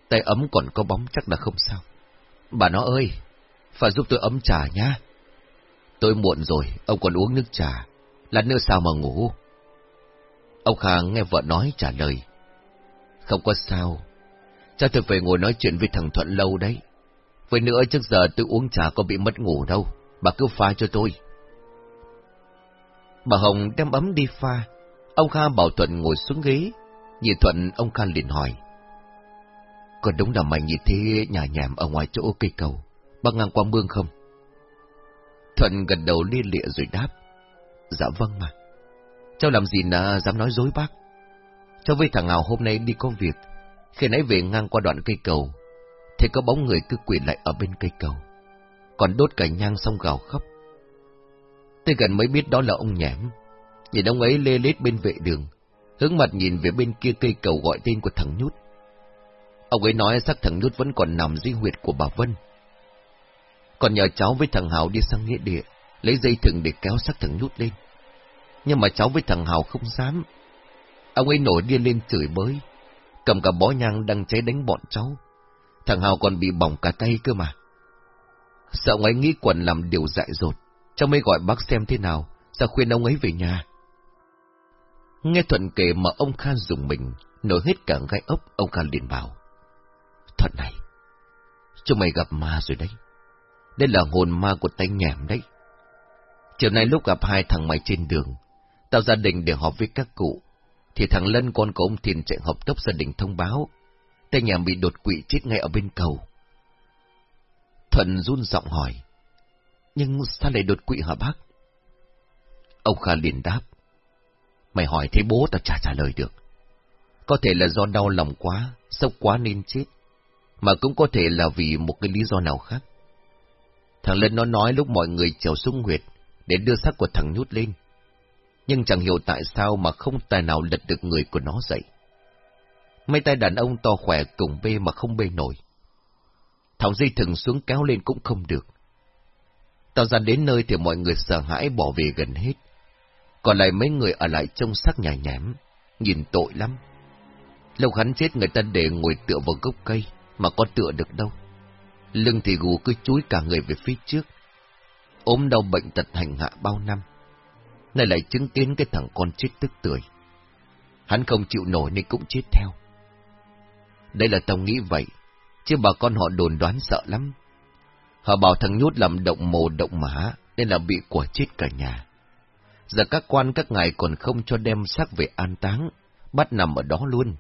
Tay ấm còn có bóng chắc là không sao. Bà nó ơi, phải giúp tôi ấm trà nhá. Tôi muộn rồi, ông còn uống nước trà. Lát nữa sao mà ngủ? Ông Kha nghe vợ nói trả lời. Không có sao. Cha tôi về ngồi nói chuyện với thằng Thuận lâu đấy. Với nữa trước giờ tôi uống trà có bị mất ngủ đâu. Bà cứ pha cho tôi. Bà Hồng đem ấm đi pha. Ông Kha bảo Thuận ngồi xuống ghế. Nhìn Thuận, ông Kha liền hỏi. Có đúng là mày nhìn thấy nhà nhảm ở ngoài chỗ cây cầu, băng ngang qua mương không? Thuận gật đầu lia lịa rồi đáp. Dạ vâng mà. Cháu làm gì là dám nói dối bác? Cháu với thằng nào hôm nay đi có việc, khi nãy về ngang qua đoạn cây cầu, thì có bóng người cứ quỳ lại ở bên cây cầu, còn đốt cả nhang xong gào khóc. Tôi gần mới biết đó là ông nhảm, nhìn ông ấy lê lết bên vệ đường, hướng mặt nhìn về bên kia cây cầu gọi tên của thằng Nhút. Ông ấy nói xác thằng Nút vẫn còn nằm dưới huyệt của bà Vân. Còn nhờ cháu với thằng Hào đi sang nghĩa địa, lấy dây thừng để kéo xác thằng Nút lên. Nhưng mà cháu với thằng Hào không dám. Ông ấy nổi điên lên chửi bới, cầm cả bó nhang đang cháy đánh bọn cháu. Thằng Hào còn bị bỏng cả tay cơ mà. Sợ ông ấy nghĩ quần làm điều dại dột, cháu mới gọi bác xem thế nào, sao khuyên ông ấy về nhà. Nghe Thuận kể mà ông Kha dùng mình, nổi hết cả gai ốc, ông Kha liền bảo. Thuận này, chúng mày gặp ma rồi đấy. Đây là hồn ma của tay nhảm đấy. Chiều nay lúc gặp hai thằng mày trên đường, tao gia đình để họp với các cụ, thì thằng Lân con của ông Thiền chạy họp tốc gia đình thông báo, tay nhảm bị đột quỵ chết ngay ở bên cầu. Thuận run giọng hỏi, nhưng sao lại đột quỵ hả bác? Ông Kha liền đáp, mày hỏi thế bố tao chả trả lời được. Có thể là do đau lòng quá, sốc quá nên chết, mà cũng có thể là vì một cái lý do nào khác. Thằng Lân nó nói lúc mọi người trèo xuống huyệt để đưa xác của thằng nhút lên. Nhưng chẳng hiểu tại sao mà không tài nào lật được người của nó dậy. Mấy tay đàn ông to khỏe cùng bê mà không bê nổi. Thảo dây thừng xuống kéo lên cũng không được. Tao ra đến nơi thì mọi người sợ hãi bỏ về gần hết. Còn lại mấy người ở lại trông xác nhà nhém, nhìn tội lắm. Lâu hắn chết người ta để ngồi tựa vào gốc cây, mà có tựa được đâu. Lưng thì gù cứ chúi cả người về phía trước. ốm đau bệnh tật hành hạ bao năm. Nay lại chứng kiến cái thằng con chết tức tuổi. Hắn không chịu nổi nên cũng chết theo. Đây là tao nghĩ vậy, chứ bà con họ đồn đoán sợ lắm. Họ bảo thằng nhút làm động mồ động mã, nên là bị quả chết cả nhà. Giờ các quan các ngài còn không cho đem xác về an táng, bắt nằm ở đó luôn.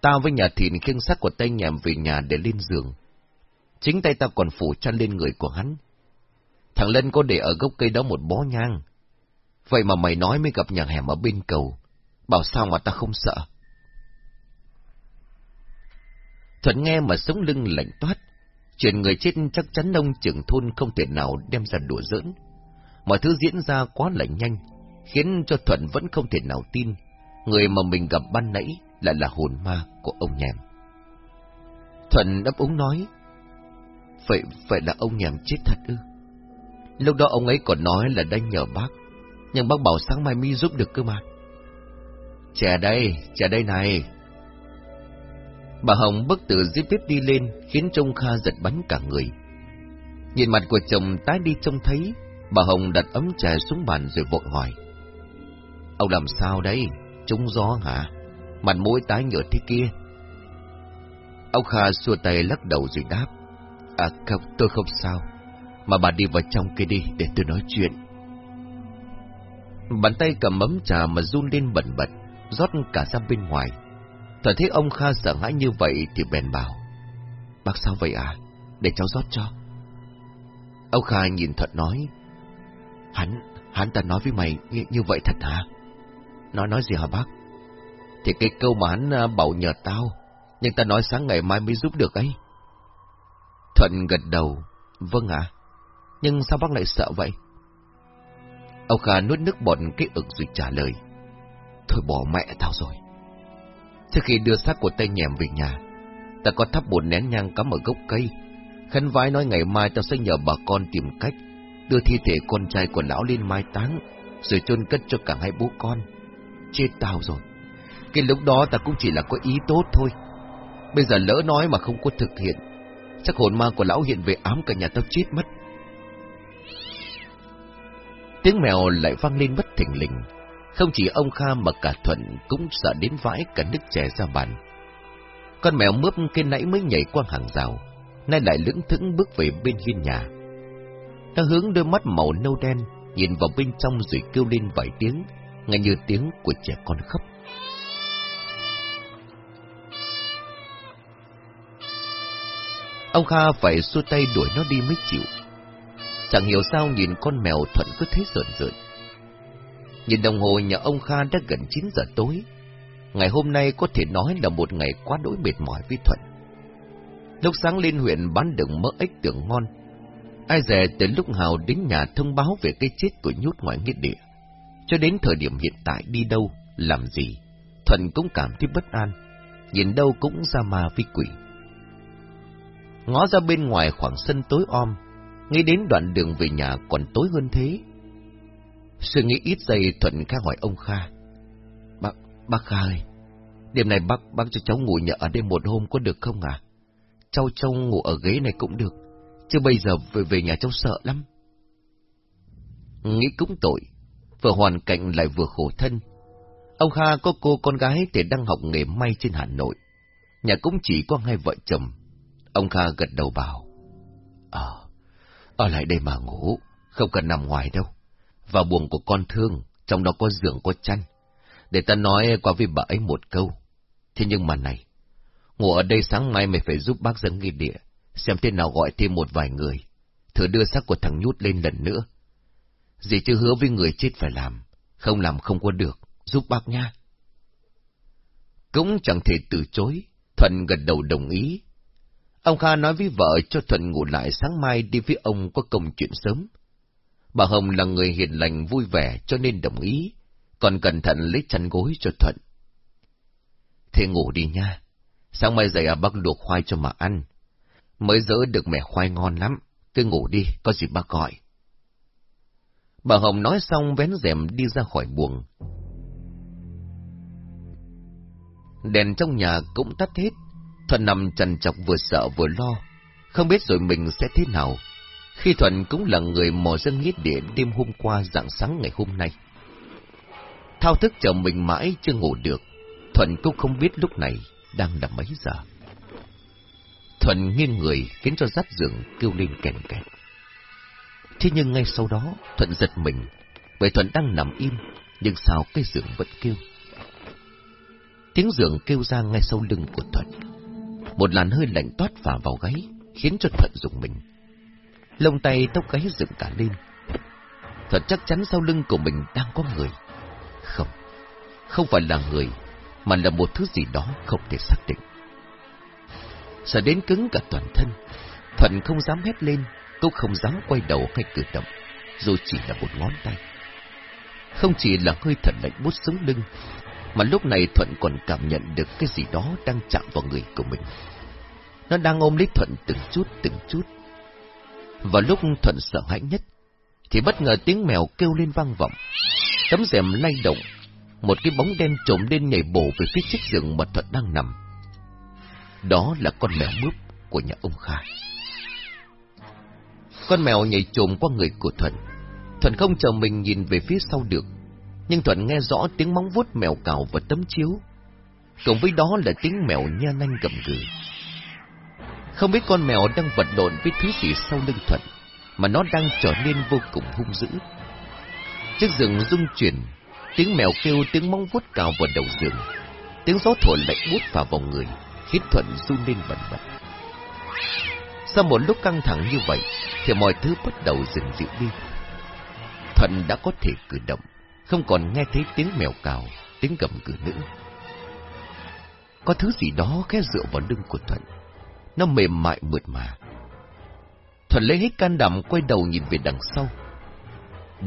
Tao với nhà thìn khiêng xác của tay nhèm về nhà để lên giường. Chính tay tao còn phủ chăn lên người của hắn. Thằng Lân có để ở gốc cây đó một bó nhang. Vậy mà mày nói mới gặp nhà hẻm ở bên cầu. Bảo sao mà ta không sợ. Thuận nghe mà sống lưng lạnh toát. Chuyện người chết chắc chắn ông trưởng thôn không thể nào đem ra đùa giỡn. Mọi thứ diễn ra quá là nhanh, khiến cho Thuận vẫn không thể nào tin. Người mà mình gặp ban nãy lại là hồn ma của ông nhèm. Thuận đáp úng nói, Vậy, vậy là ông nhèm chết thật ư? Lúc đó ông ấy còn nói là đang nhờ bác, nhưng bác bảo sáng mai mi giúp được cơ mà. Trẻ đây, trẻ đây này. Bà Hồng bước từ dưới bếp đi lên, khiến trông Kha giật bắn cả người. Nhìn mặt của chồng tái đi trông thấy, bà Hồng đặt ấm trà xuống bàn rồi vội hỏi. Ông làm sao đấy? Trúng gió hả? Mặt mũi tái nhợt thế kia. Ông Kha xua tay lắc đầu rồi đáp. À không, tôi không sao. Mà bà đi vào trong kia đi để tôi nói chuyện. Bàn tay cầm ấm trà mà run lên bẩn bật, rót cả ra bên ngoài. Thật thấy ông Kha sợ hãi như vậy thì bèn bảo. Bác sao vậy à? để cháu rót cho. Ông Kha nhìn thật nói, hắn, hắn ta nói với mày như, như vậy thật hả? Nói nói gì hả bác? Thì cái câu mà hắn à, bảo nhờ tao, nhưng ta nói sáng ngày mai mới giúp được ấy. Thuận gật đầu, vâng ạ. Nhưng sao bác lại sợ vậy? Ông Kha nuốt nước bọt cái ực rồi trả lời. Thôi bỏ mẹ tao rồi. Trước khi đưa xác của tay nhèm về nhà, ta có thắp một nén nhang cắm ở gốc cây. Khấn vái nói ngày mai tao sẽ nhờ bà con tìm cách đưa thi thể con trai của lão lên mai táng, rồi chôn cất cho cả hai bố con. Chết tao rồi. Cái lúc đó ta cũng chỉ là có ý tốt thôi. Bây giờ lỡ nói mà không có thực hiện, chắc hồn ma của lão hiện về ám cả nhà tao chết mất. Tiếng mèo lại vang lên bất thình lình. Không chỉ ông Kha mà cả Thuận cũng sợ đến vãi cả nước chè ra bàn. Con mèo mướp kia nãy mới nhảy qua hàng rào, nay lại lững thững bước về bên hiên nhà. Nó hướng đôi mắt màu nâu đen, nhìn vào bên trong rồi kêu lên vài tiếng, nghe như tiếng của trẻ con khóc. Ông Kha phải xua tay đuổi nó đi mới chịu. Chẳng hiểu sao nhìn con mèo Thuận cứ thấy rợn rợn. Nhìn đồng hồ nhà ông Kha đã gần 9 giờ tối. Ngày hôm nay có thể nói là một ngày quá đỗi mệt mỏi với Thuận. Lúc sáng lên huyện bán được mỡ ếch tưởng ngon. Ai dè từ lúc Hào đến nhà thông báo về cái chết của nhút ngoài nghĩa địa. Cho đến thời điểm hiện tại đi đâu, làm gì, Thuận cũng cảm thấy bất an. Nhìn đâu cũng ra ma vi quỷ. Ngó ra bên ngoài khoảng sân tối om, Nghĩ đến đoạn đường về nhà còn tối hơn thế. Suy nghĩ ít giây Thuận Kha hỏi ông Kha. Bác, bác Kha ơi, đêm này bác, bác cho cháu ngủ nhờ ở đây một hôm có được không à? Cháu cháu ngủ ở ghế này cũng được, chứ bây giờ về, về nhà cháu sợ lắm. Nghĩ cũng tội, vừa hoàn cảnh lại vừa khổ thân. Ông Kha có cô con gái thì đang học nghề may trên Hà Nội. Nhà cũng chỉ có hai vợ chồng. Ông Kha gật đầu bảo. Ờ, ở lại đây mà ngủ, không cần nằm ngoài đâu. Vào buồng của con thương, trong đó có giường có chăn. Để ta nói qua với bà ấy một câu. Thế nhưng mà này, ngủ ở đây sáng mai mày phải giúp bác dẫn nghi địa, xem thế nào gọi thêm một vài người. Thử đưa xác của thằng nhút lên lần nữa. Dì chưa hứa với người chết phải làm, không làm không có được, giúp bác nha. Cũng chẳng thể từ chối, Thuận gật đầu đồng ý, Ông Kha nói với vợ cho Thuận ngủ lại sáng mai đi với ông có công chuyện sớm. Bà Hồng là người hiền lành vui vẻ cho nên đồng ý, còn cẩn thận lấy chăn gối cho Thuận. Thế ngủ đi nha, sáng mai dậy à bác luộc khoai cho mà ăn. Mới dỡ được mẹ khoai ngon lắm, cứ ngủ đi, có gì bác gọi. Bà Hồng nói xong vén rèm đi ra khỏi buồng. Đèn trong nhà cũng tắt hết, Thuận nằm trần chọc vừa sợ vừa lo, không biết rồi mình sẽ thế nào. Khi Thuận cũng là người mò dân nghĩa địa đêm hôm qua dạng sáng ngày hôm nay. Thao thức chờ mình mãi chưa ngủ được, Thuận cũng không biết lúc này đang là mấy giờ. Thuận nghiêng người khiến cho rắt giường kêu lên kèn kẹt. Thế nhưng ngay sau đó, Thuận giật mình, bởi Thuận đang nằm im, nhưng sao cái giường vẫn kêu. Tiếng giường kêu ra ngay sau lưng của Thuận. Một làn hơi lạnh toát phả vào gáy, khiến cho Thuận dùng mình. Lông tay tóc gáy dựng cả lên. Thuận chắc chắn sau lưng của mình đang có người. Không, không phải là người, mà là một thứ gì đó không thể xác định. Sợ đến cứng cả toàn thân, Thuận không dám hét lên, cũng không dám quay đầu hay cử động, dù chỉ là một ngón tay. Không chỉ là hơi thật lạnh bút sống lưng, mà lúc này Thuận còn cảm nhận được cái gì đó đang chạm vào người của mình. Nó đang ôm lấy Thuận từng chút từng chút. Và lúc Thuận sợ hãi nhất, thì bất ngờ tiếng mèo kêu lên vang vọng. Tấm rèm lay động, một cái bóng đen trộm lên nhảy bổ về phía chiếc giường mà Thuận đang nằm. Đó là con mèo mướp của nhà ông Kha. Con mèo nhảy trồm qua người của Thuận. Thuận không chờ mình nhìn về phía sau được, nhưng Thuận nghe rõ tiếng móng vuốt mèo cào vào tấm chiếu. Cộng với đó là tiếng mèo nha nanh gầm gừ. Không biết con mèo đang vật lộn với thứ gì sau lưng Thuận, mà nó đang trở nên vô cùng hung dữ. Chiếc rừng rung chuyển, tiếng mèo kêu tiếng móng vuốt cào vào đầu giường, tiếng gió thổi lạnh bút vào vòng người, khiến Thuận run lên bẩn bật. Sau một lúc căng thẳng như vậy, thì mọi thứ bắt đầu dần dịu đi. Thuận đã có thể cử động, không còn nghe thấy tiếng mèo cào, tiếng gầm cử nữa. Có thứ gì đó khẽ dựa vào lưng của Thuận. Nó mềm mại mượt mà. Thuận lấy hết can đảm quay đầu nhìn về đằng sau.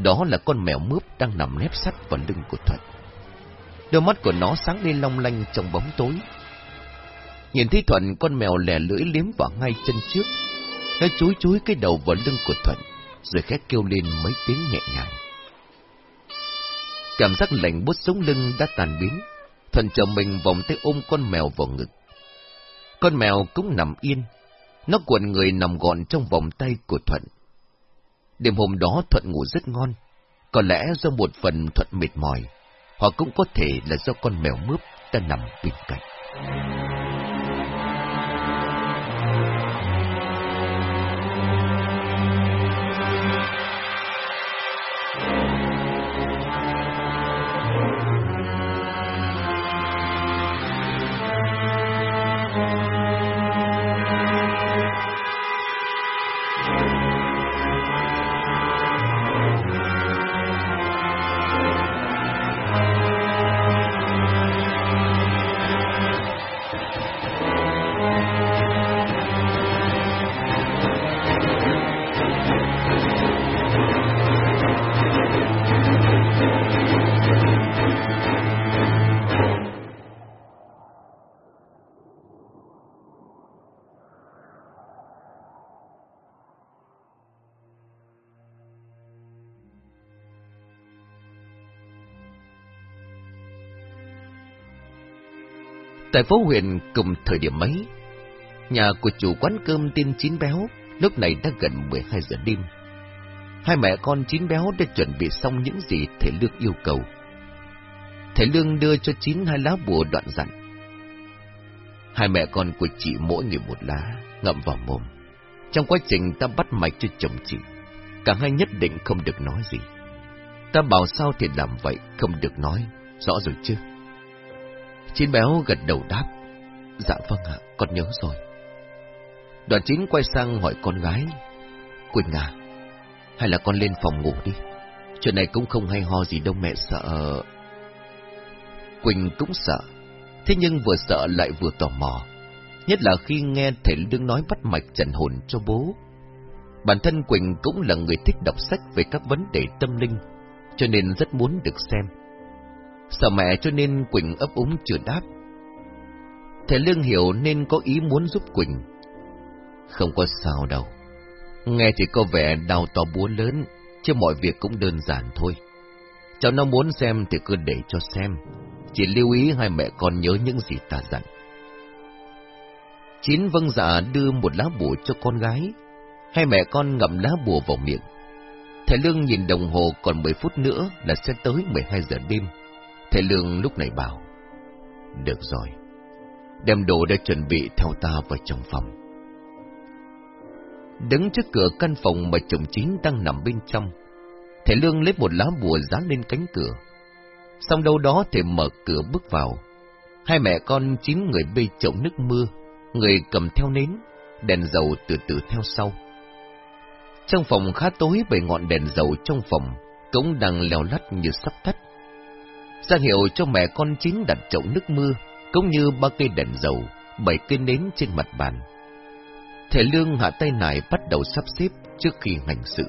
Đó là con mèo mướp đang nằm nép sắt vào lưng của Thuận. Đôi mắt của nó sáng lên long lanh trong bóng tối. Nhìn thấy Thuận, con mèo lè lưỡi liếm vào ngay chân trước. Nó chúi chúi cái đầu vào lưng của Thuận, rồi khét kêu lên mấy tiếng nhẹ nhàng. Cảm giác lạnh bút sống lưng đã tàn biến. Thuận chờ mình vòng tay ôm con mèo vào ngực. Con mèo cũng nằm yên. Nó cuộn người nằm gọn trong vòng tay của Thuận. Đêm hôm đó Thuận ngủ rất ngon. Có lẽ do một phần Thuận mệt mỏi, hoặc cũng có thể là do con mèo mướp ta nằm bên cạnh. Tại phố huyện cùng thời điểm ấy, nhà của chủ quán cơm tên Chín Béo lúc này đã gần 12 giờ đêm. Hai mẹ con Chín Béo đã chuẩn bị xong những gì Thể Lương yêu cầu. Thể Lương đưa cho Chín hai lá bùa đoạn dặn. Hai mẹ con của chị mỗi người một lá, ngậm vào mồm. Trong quá trình ta bắt mạch cho chồng chị, cả hai nhất định không được nói gì. Ta bảo sao thì làm vậy, không được nói, rõ rồi chứ. Chín béo gật đầu đáp. Dạ vâng ạ, con nhớ rồi. Đoàn chính quay sang hỏi con gái. Quỳnh à, hay là con lên phòng ngủ đi. Chuyện này cũng không hay ho gì đâu mẹ sợ. Quỳnh cũng sợ, thế nhưng vừa sợ lại vừa tò mò. Nhất là khi nghe thầy Lương nói bắt mạch trần hồn cho bố. Bản thân Quỳnh cũng là người thích đọc sách về các vấn đề tâm linh, cho nên rất muốn được xem. Sợ mẹ cho nên Quỳnh ấp úng chưa đáp. Thầy Lương hiểu nên có ý muốn giúp Quỳnh. Không có sao đâu. Nghe thì có vẻ đau to búa lớn, chứ mọi việc cũng đơn giản thôi. Cháu nó muốn xem thì cứ để cho xem. Chỉ lưu ý hai mẹ con nhớ những gì ta dặn. Chín vâng dạ đưa một lá bùa cho con gái. Hai mẹ con ngậm lá bùa vào miệng. Thầy Lương nhìn đồng hồ còn 10 phút nữa là sẽ tới 12 giờ đêm. Thầy Lương lúc này bảo, Được rồi, đem đồ đã chuẩn bị theo ta vào trong phòng. Đứng trước cửa căn phòng mà chồng chín đang nằm bên trong, thầy Lương lấy một lá bùa dán lên cánh cửa. Xong đâu đó thầy mở cửa bước vào. Hai mẹ con chín người bê chậu nước mưa, người cầm theo nến, đèn dầu từ từ theo sau. Trong phòng khá tối bởi ngọn đèn dầu trong phòng cũng đang leo lắt như sắp tắt ra hiệu cho mẹ con chín đặt chậu nước mưa, cũng như ba cây đèn dầu, bảy cây nến trên mặt bàn. Thầy Lương hạ tay này bắt đầu sắp xếp trước khi hành sự.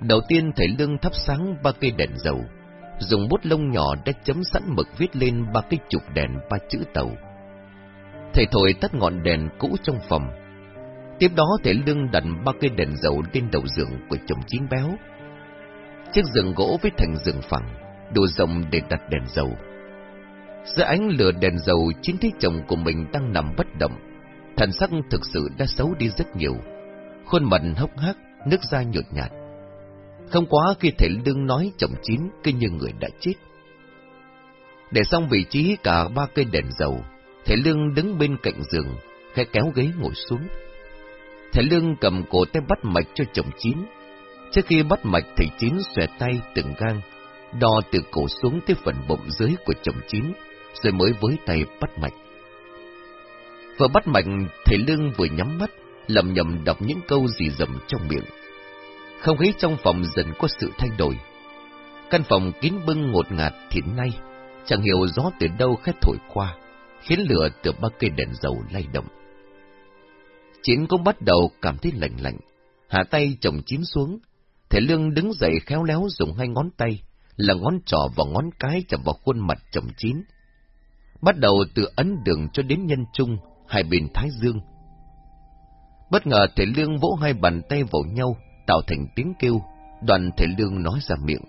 Đầu tiên thầy Lương thắp sáng ba cây đèn dầu, dùng bút lông nhỏ đã chấm sẵn mực viết lên ba cái chụp đèn ba chữ tàu. Thầy thổi tắt ngọn đèn cũ trong phòng. Tiếp đó thầy Lương đặt ba cây đèn dầu lên đầu giường của chồng chín béo. Chiếc giường gỗ với thành giường phẳng đồ rộng để đặt đèn dầu. Giữa ánh lửa đèn dầu, chính thấy chồng của mình đang nằm bất động. Thần sắc thực sự đã xấu đi rất nhiều. Khuôn mặt hốc hác, nước da nhợt nhạt. Không quá khi thể lương nói chồng chín cứ như người đã chết. Để xong vị trí cả ba cây đèn dầu, thể lương đứng bên cạnh giường, khẽ kéo ghế ngồi xuống. Thể lương cầm cổ tay bắt mạch cho chồng chín. Trước khi bắt mạch, thầy chín xòe tay từng gang, đo từ cổ xuống tới phần bụng dưới của chồng chín, rồi mới với tay bắt mạch. Vừa bắt mạch, thầy Lương vừa nhắm mắt, lầm nhầm đọc những câu gì dầm trong miệng. Không khí trong phòng dần có sự thay đổi. Căn phòng kín bưng ngột ngạt thiện nay, chẳng hiểu gió từ đâu khét thổi qua, khiến lửa từ ba cây đèn dầu lay động. Chín cũng bắt đầu cảm thấy lạnh lạnh, hạ tay chồng chín xuống, Thể lương đứng dậy khéo léo dùng hai ngón tay, là ngón trỏ và ngón cái chạm vào khuôn mặt chồng chín. Bắt đầu từ ấn đường cho đến nhân trung, hai bên thái dương. Bất ngờ thể lương vỗ hai bàn tay vào nhau, tạo thành tiếng kêu, đoàn thể lương nói ra miệng.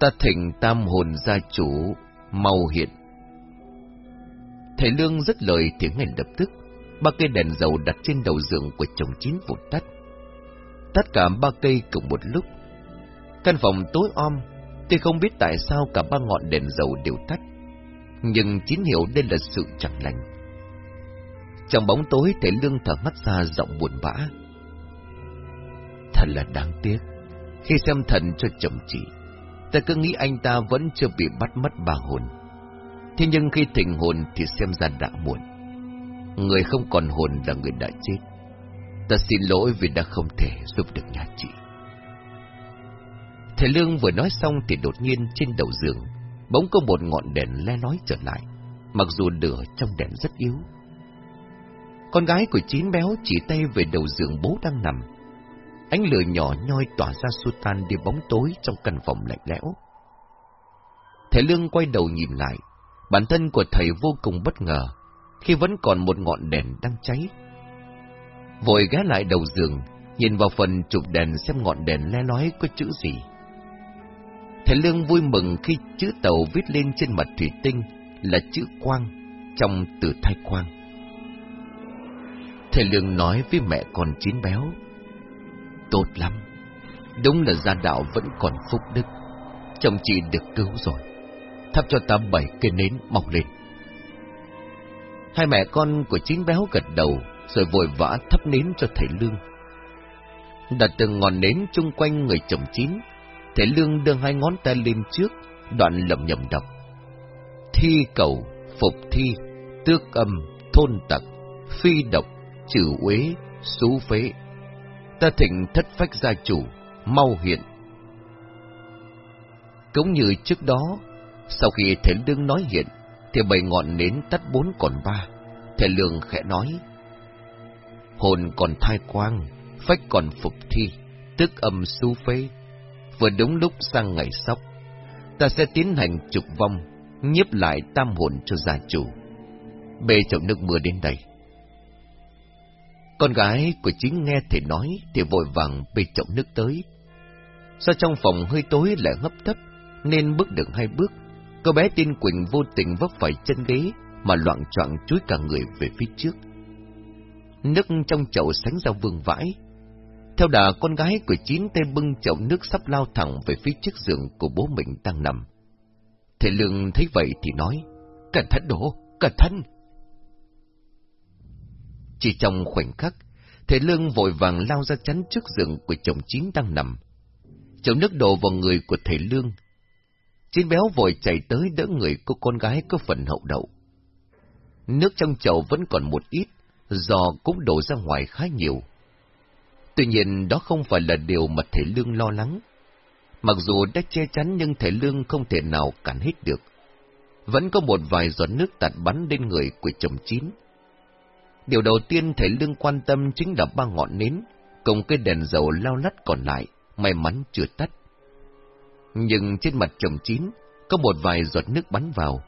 Ta thỉnh tam hồn gia chủ, mau hiện. Thầy Lương rất lời thì ngay lập tức, ba cây đèn dầu đặt trên đầu giường của chồng chín vụt tắt. Tất cả ba cây cùng một lúc. Căn phòng tối om, tôi không biết tại sao cả ba ngọn đèn dầu đều tắt. Nhưng chín hiểu đây là sự chẳng lành. Trong bóng tối thầy Lương thở mắt ra giọng buồn bã. Thật là đáng tiếc. Khi xem thần cho chồng chị, ta cứ nghĩ anh ta vẫn chưa bị bắt mất ba hồn. Thế nhưng khi thỉnh hồn thì xem ra đã muộn. Người không còn hồn là người đã chết. Ta xin lỗi vì đã không thể giúp được nhà chị. Thầy Lương vừa nói xong thì đột nhiên trên đầu giường, bỗng có một ngọn đèn le lói trở lại, mặc dù lửa trong đèn rất yếu. Con gái của chín béo chỉ tay về đầu giường bố đang nằm. Ánh lửa nhỏ nhoi tỏa ra xua tan đi bóng tối trong căn phòng lạnh lẽo. Thầy Lương quay đầu nhìn lại, bản thân của thầy vô cùng bất ngờ, khi vẫn còn một ngọn đèn đang cháy vội ghé lại đầu giường, nhìn vào phần chụp đèn xem ngọn đèn le lói có chữ gì. Thầy Lương vui mừng khi chữ tàu viết lên trên mặt thủy tinh là chữ quang trong từ thai quang. Thầy Lương nói với mẹ con chín béo, tốt lắm, đúng là gia đạo vẫn còn phúc đức, chồng chị được cứu rồi, thắp cho ta bảy cây nến mọc lên. Hai mẹ con của chín béo gật đầu, rồi vội vã thắp nến cho thầy Lương. Đặt từng ngọn nến chung quanh người chồng chín, thầy Lương đưa hai ngón tay lên trước, đoạn lầm nhầm đọc. Thi cầu, phục thi, tước âm, thôn tặc, phi độc, trừ uế, xú phế. Ta thịnh thất phách gia chủ, mau hiện. Cũng như trước đó, sau khi thầy Lương nói hiện, thì bảy ngọn nến tắt bốn còn ba. Thầy Lương khẽ nói, hồn còn thai quang, phách còn phục thi, tức âm su phế. Vừa đúng lúc sang ngày sóc, ta sẽ tiến hành trục vong, nhiếp lại tam hồn cho gia chủ. Bê chậu nước mưa đến đây. Con gái của chính nghe thầy nói thì vội vàng bê chậu nước tới. Do trong phòng hơi tối lại hấp thấp, nên bước được hai bước, cô bé tin Quỳnh vô tình vấp phải chân ghế mà loạn choạng chuối cả người về phía trước nước trong chậu sánh ra vương vãi. Theo đà con gái của chín tay bưng chậu nước sắp lao thẳng về phía trước giường của bố mình đang nằm. Thầy Lương thấy vậy thì nói, cẩn thận đổ, cẩn thận. Chỉ trong khoảnh khắc, thầy Lương vội vàng lao ra chắn trước giường của chồng chín đang nằm. Chậu nước đổ vào người của thầy Lương. Chín béo vội chạy tới đỡ người của con gái có phần hậu đậu. Nước trong chậu vẫn còn một ít, giò cũng đổ ra ngoài khá nhiều. Tuy nhiên đó không phải là điều mà thể lương lo lắng. Mặc dù đã che chắn nhưng thể lương không thể nào cản hết được. Vẫn có một vài giọt nước tạt bắn lên người của chồng chín. Điều đầu tiên thể lương quan tâm chính là ba ngọn nến, cùng cây đèn dầu lao lắt còn lại, may mắn chưa tắt. Nhưng trên mặt chồng chín, có một vài giọt nước bắn vào,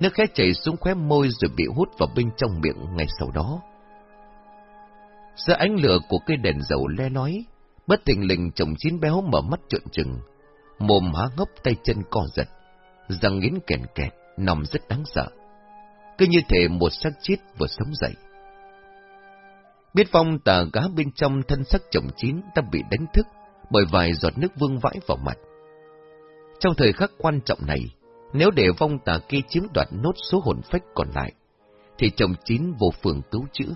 Nước khẽ chảy xuống khóe môi rồi bị hút vào bên trong miệng ngay sau đó. Giữa ánh lửa của cây đèn dầu le nói, bất tình lình chồng chín béo mở mắt trợn trừng, mồm há ngốc tay chân co giật, răng nghiến kèn kẹt, nằm rất đáng sợ. Cứ như thể một xác chết vừa sống dậy. Biết phong tà gá bên trong thân sắc chồng chín đã bị đánh thức bởi vài giọt nước vương vãi vào mặt. Trong thời khắc quan trọng này, nếu để vong tà kia chiếm đoạt nốt số hồn phách còn lại, thì chồng chín vô phường cứu chữa.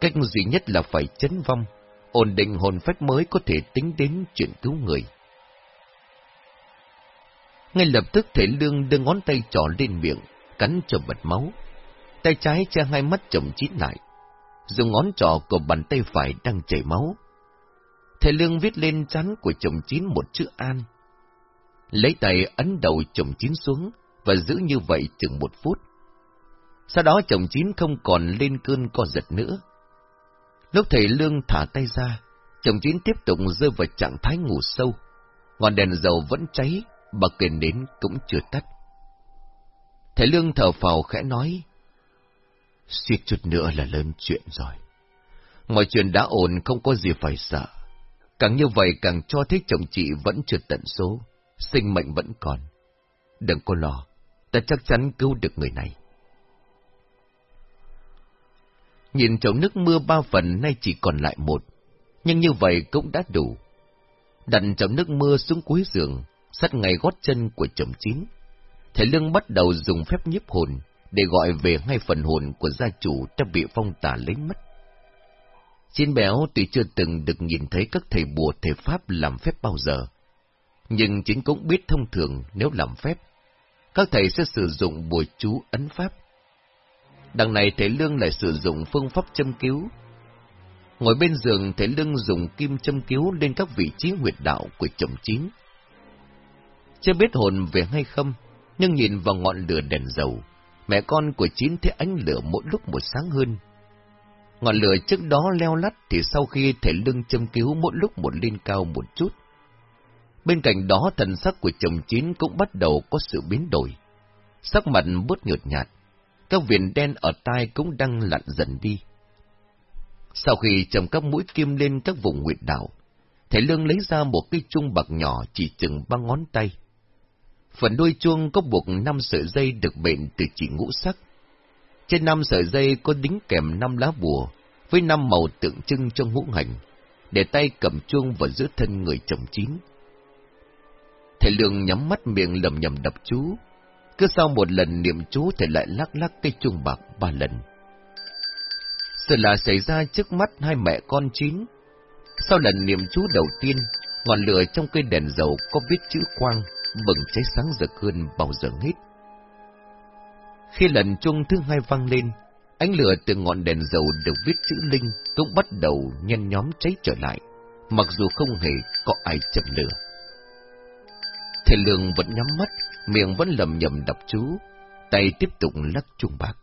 Cách duy nhất là phải chấn vong, ổn định hồn phách mới có thể tính đến chuyện cứu người. Ngay lập tức thể lương đưa ngón tay trỏ lên miệng, cắn cho bật máu. Tay trái che hai mắt chồng chín lại, dùng ngón trỏ của bàn tay phải đang chảy máu. thể Lương viết lên chắn của chồng chín một chữ an. Lấy tay ấn đầu chồng chín xuống và giữ như vậy chừng một phút. Sau đó chồng chín không còn lên cơn co giật nữa. Lúc thầy Lương thả tay ra, chồng chín tiếp tục rơi vào trạng thái ngủ sâu. Ngọn đèn dầu vẫn cháy, bà kền đến cũng chưa tắt. Thầy Lương thở phào khẽ nói, suýt chút nữa là lớn chuyện rồi. Mọi chuyện đã ổn không có gì phải sợ. Càng như vậy càng cho thấy chồng chị vẫn chưa tận số, sinh mệnh vẫn còn. Đừng có lo, ta chắc chắn cứu được người này. Nhìn chậu nước mưa ba phần nay chỉ còn lại một, nhưng như vậy cũng đã đủ. Đặt chậu nước mưa xuống cuối giường, sát ngay gót chân của chồng chín. Thầy Lương bắt đầu dùng phép nhiếp hồn để gọi về ngay phần hồn của gia chủ đã bị phong tả lấy mất. Chín béo tuy chưa từng được nhìn thấy các thầy bùa thầy Pháp làm phép bao giờ, nhưng chính cũng biết thông thường nếu làm phép, các thầy sẽ sử dụng bùa chú ấn pháp. Đằng này thể Lương lại sử dụng phương pháp châm cứu. Ngồi bên giường thể Lương dùng kim châm cứu lên các vị trí huyệt đạo của chồng chín. Chưa biết hồn về hay không, nhưng nhìn vào ngọn lửa đèn dầu, mẹ con của chín thấy ánh lửa mỗi lúc một sáng hơn. Ngọn lửa trước đó leo lắt thì sau khi thể lưng châm cứu mỗi lúc một lên cao một chút. Bên cạnh đó thần sắc của chồng chín cũng bắt đầu có sự biến đổi. Sắc mặt bớt nhợt nhạt, các viền đen ở tai cũng đang lặn dần đi. Sau khi chồng các mũi kim lên các vùng nguyệt đảo, thầy Lương lấy ra một cái chuông bạc nhỏ chỉ chừng ba ngón tay. Phần đuôi chuông có buộc năm sợi dây được bệnh từ chỉ ngũ sắc. Trên năm sợi dây có đính kèm năm lá bùa, với năm màu tượng trưng cho ngũ hành, để tay cầm chuông vào giữa thân người chồng chín. Thầy Lương nhắm mắt miệng lầm nhầm đập chú. Cứ sau một lần niệm chú thì lại lắc lắc cây chuông bạc ba lần. Sự là xảy ra trước mắt hai mẹ con chín. Sau lần niệm chú đầu tiên, ngọn lửa trong cây đèn dầu có viết chữ quang, bừng cháy sáng rực hơn bao giờ hết. Khi lần chuông thứ hai vang lên, ánh lửa từ ngọn đèn dầu được viết chữ linh cũng bắt đầu nhen nhóm cháy trở lại, mặc dù không hề có ai châm lửa. Thầy Lương vẫn nhắm mắt, miệng vẫn lầm nhầm đọc chú, tay tiếp tục lắc chuông bạc.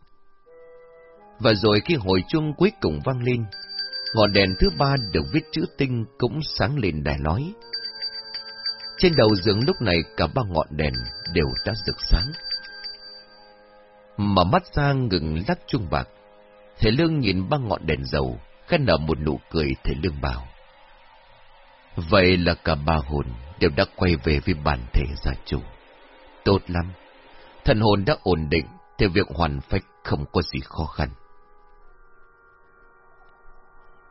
Và rồi khi hồi chuông cuối cùng vang lên, ngọn đèn thứ ba được viết chữ tinh cũng sáng lên đài nói. Trên đầu giường lúc này cả ba ngọn đèn đều đã rực sáng. Mà mắt ra ngừng lắc chuông bạc, thầy Lương nhìn ba ngọn đèn dầu, khẽ nở một nụ cười thầy Lương bảo. Vậy là cả ba hồn đều đã quay về với bản thể gia chủ. Tốt lắm, thần hồn đã ổn định, thì việc hoàn phách không có gì khó khăn.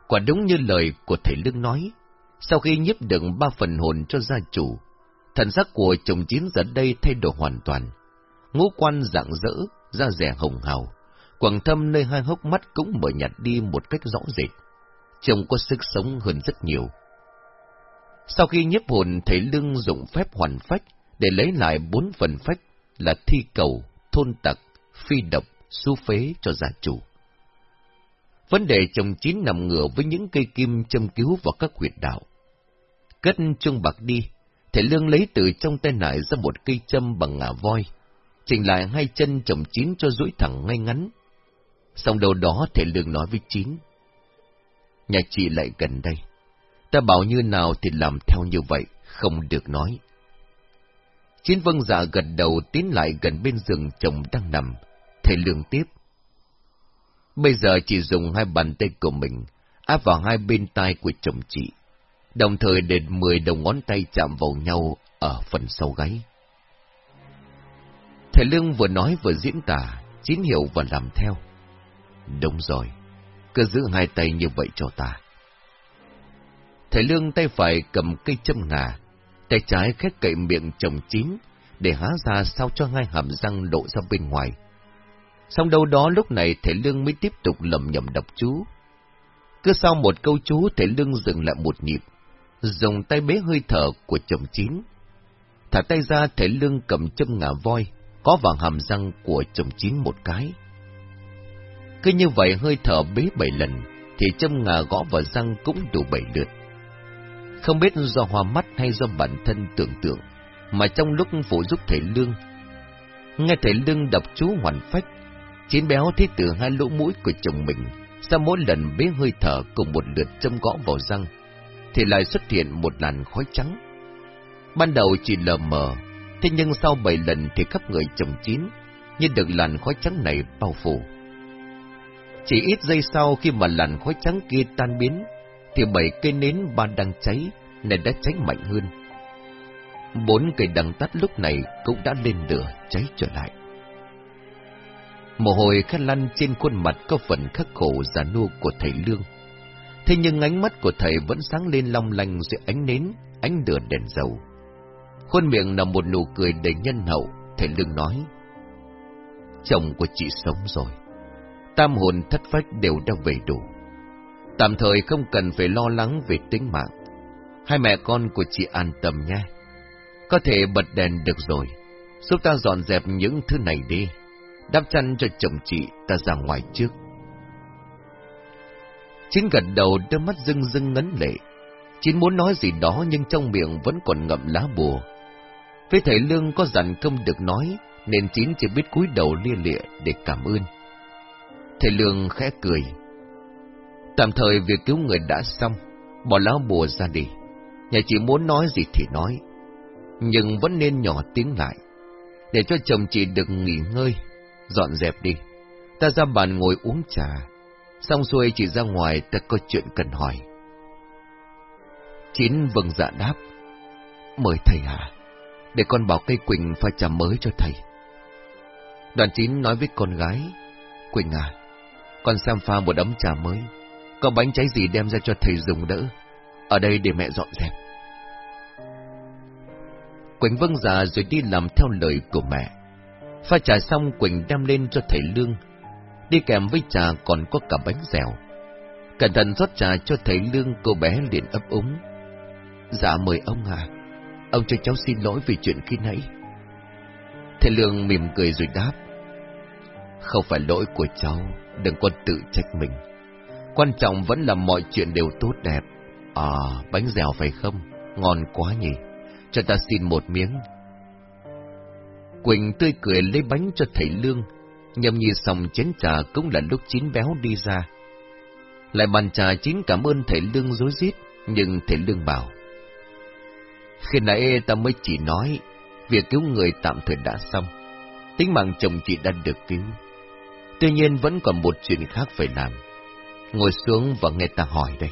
Quả đúng như lời của thầy Lương nói, sau khi nhiếp đựng ba phần hồn cho gia chủ, thần sắc của chồng chiến giờ đây thay đổi hoàn toàn. Ngũ quan dạng dỡ, da rẻ hồng hào, quầng thâm nơi hai hốc mắt cũng mở nhạt đi một cách rõ rệt. Trông có sức sống hơn rất nhiều. Sau khi nhiếp hồn, thầy Lương dùng phép hoàn phách để lấy lại bốn phần phách là thi cầu, thôn tặc, phi độc, su phế cho gia chủ. Vấn đề chồng chín nằm ngửa với những cây kim châm cứu vào các huyệt đạo. Cất chuông bạc đi, thể Lương lấy từ trong tay nải ra một cây châm bằng ngà voi, chỉnh lại hai chân chồng chín cho duỗi thẳng ngay ngắn. Xong đầu đó thể Lương nói với chín. Nhà chị lại gần đây. Ta bảo như nào thì làm theo như vậy, không được nói. Chín vâng giả gật đầu tiến lại gần bên giường chồng đang nằm, thầy Lương tiếp. Bây giờ chỉ dùng hai bàn tay của mình áp vào hai bên tai của chồng chị, đồng thời để mười đầu ngón tay chạm vào nhau ở phần sau gáy. Thầy Lương vừa nói vừa diễn tả, chín hiểu và làm theo. Đúng rồi, cứ giữ hai tay như vậy cho ta. Thầy Lương tay phải cầm cây châm ngà, tay trái khét cậy miệng chồng chín, để há ra sao cho hai hàm răng lộ ra bên ngoài. Xong đâu đó lúc này thể Lương mới tiếp tục lầm nhầm đọc chú. Cứ sau một câu chú thể Lương dừng lại một nhịp, dùng tay bế hơi thở của chồng chín. Thả tay ra thể Lương cầm châm ngà voi, có vào hàm răng của chồng chín một cái. Cứ như vậy hơi thở bế bảy lần, thì châm ngà gõ vào răng cũng đủ bảy lượt. Không biết do hoa mắt hay do bản thân tưởng tượng, mà trong lúc phụ giúp thầy Lương, nghe thầy Lương đọc chú hoàn phách, chín béo thấy từ hai lỗ mũi của chồng mình, sau mỗi lần bế hơi thở cùng một lượt châm gõ vào răng, thì lại xuất hiện một làn khói trắng. Ban đầu chỉ lờ mờ, thế nhưng sau bảy lần thì khắp người chồng chín, như được làn khói trắng này bao phủ. Chỉ ít giây sau khi mà làn khói trắng kia tan biến, thì bảy cây nến ba đang cháy, nên đã cháy mạnh hơn. Bốn cây đằng tắt lúc này cũng đã lên lửa cháy trở lại. Mồ hôi khát lăn trên khuôn mặt có phần khắc khổ già nua của thầy Lương. Thế nhưng ánh mắt của thầy vẫn sáng lên long lanh dưới ánh nến, ánh lửa đèn dầu. Khuôn miệng là một nụ cười đầy nhân hậu, thầy Lương nói. Chồng của chị sống rồi. Tam hồn thất phách đều đã về đủ. Tạm thời không cần phải lo lắng về tính mạng. Hai mẹ con của chị an tâm nha. Có thể bật đèn được rồi. Giúp ta dọn dẹp những thứ này đi. Đắp chăn cho chồng chị ta ra ngoài trước. chính gật đầu đôi mắt rưng rưng ngấn lệ. chính muốn nói gì đó nhưng trong miệng vẫn còn ngậm lá bùa. Với thầy Lương có dặn không được nói, nên Chín chỉ biết cúi đầu lia lịa để cảm ơn. Thầy Lương khẽ cười. Tạm thời việc cứu người đã xong, bỏ lão bùa ra đi. Nhà chị muốn nói gì thì nói, nhưng vẫn nên nhỏ tiếng lại, để cho chồng chị được nghỉ ngơi, dọn dẹp đi. Ta ra bàn ngồi uống trà, xong xuôi chị ra ngoài ta có chuyện cần hỏi. Chín vâng dạ đáp, mời thầy à, để con bảo cây Quỳnh pha trà mới cho thầy. Đoàn chín nói với con gái, Quỳnh à, con xem pha một ấm trà mới, có bánh cháy gì đem ra cho thầy dùng đỡ, ở đây để mẹ dọn dẹp. Quỳnh vâng già rồi đi làm theo lời của mẹ. Pha trà xong Quỳnh đem lên cho thầy Lương. Đi kèm với trà còn có cả bánh dẻo. Cẩn thận rót trà cho thầy Lương cô bé liền ấp úng. Dạ mời ông à, ông cho cháu xin lỗi vì chuyện khi nãy. Thầy Lương mỉm cười rồi đáp. Không phải lỗi của cháu, đừng có tự trách mình. Quan trọng vẫn là mọi chuyện đều tốt đẹp. À, bánh dẻo phải không? Ngon quá nhỉ? Cho ta xin một miếng. Quỳnh tươi cười lấy bánh cho thầy Lương, nhầm nhi xong chén trà cũng là lúc chín béo đi ra. Lại bàn trà chín cảm ơn thầy Lương dối rít nhưng thầy Lương bảo. Khi nãy ta mới chỉ nói, việc cứu người tạm thời đã xong, tính mạng chồng chị đã được cứu. Tuy nhiên vẫn còn một chuyện khác phải làm. Ngồi xuống và nghe ta hỏi đây.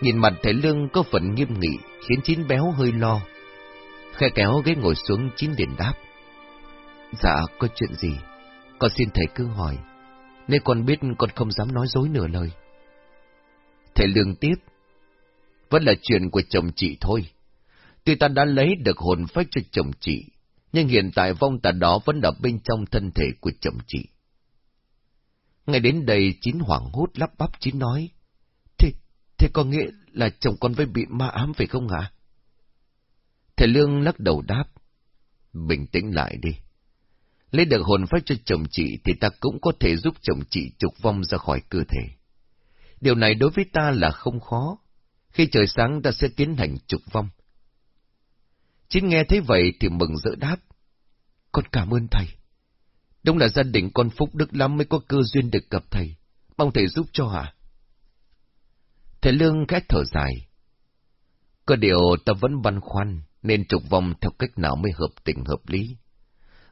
Nhìn mặt thầy Lương có phần nghiêm nghị, khiến chín béo hơi lo. Khe kéo ghế ngồi xuống chín liền đáp. Dạ, có chuyện gì? Con xin thầy cứ hỏi. Nên con biết con không dám nói dối nửa lời. Thầy Lương tiếp. Vẫn là chuyện của chồng chị thôi. Tuy ta đã lấy được hồn phách cho chồng chị, nhưng hiện tại vong tà đó vẫn ở bên trong thân thể của chồng chị. Ngay đến đây chín hoảng hốt lắp bắp chín nói. Thế, thế có nghĩa là chồng con với bị ma ám phải không ạ? Thầy Lương lắc đầu đáp. Bình tĩnh lại đi. Lấy được hồn phách cho chồng chị thì ta cũng có thể giúp chồng chị trục vong ra khỏi cơ thể. Điều này đối với ta là không khó. Khi trời sáng ta sẽ tiến hành trục vong. Chín nghe thấy vậy thì mừng rỡ đáp. Con cảm ơn thầy. Đúng là gia đình con phúc đức lắm mới có cơ duyên được gặp thầy. Mong thầy giúp cho hả? Thầy Lương khẽ thở dài. Có điều ta vẫn băn khoăn, nên trục vòng theo cách nào mới hợp tình hợp lý.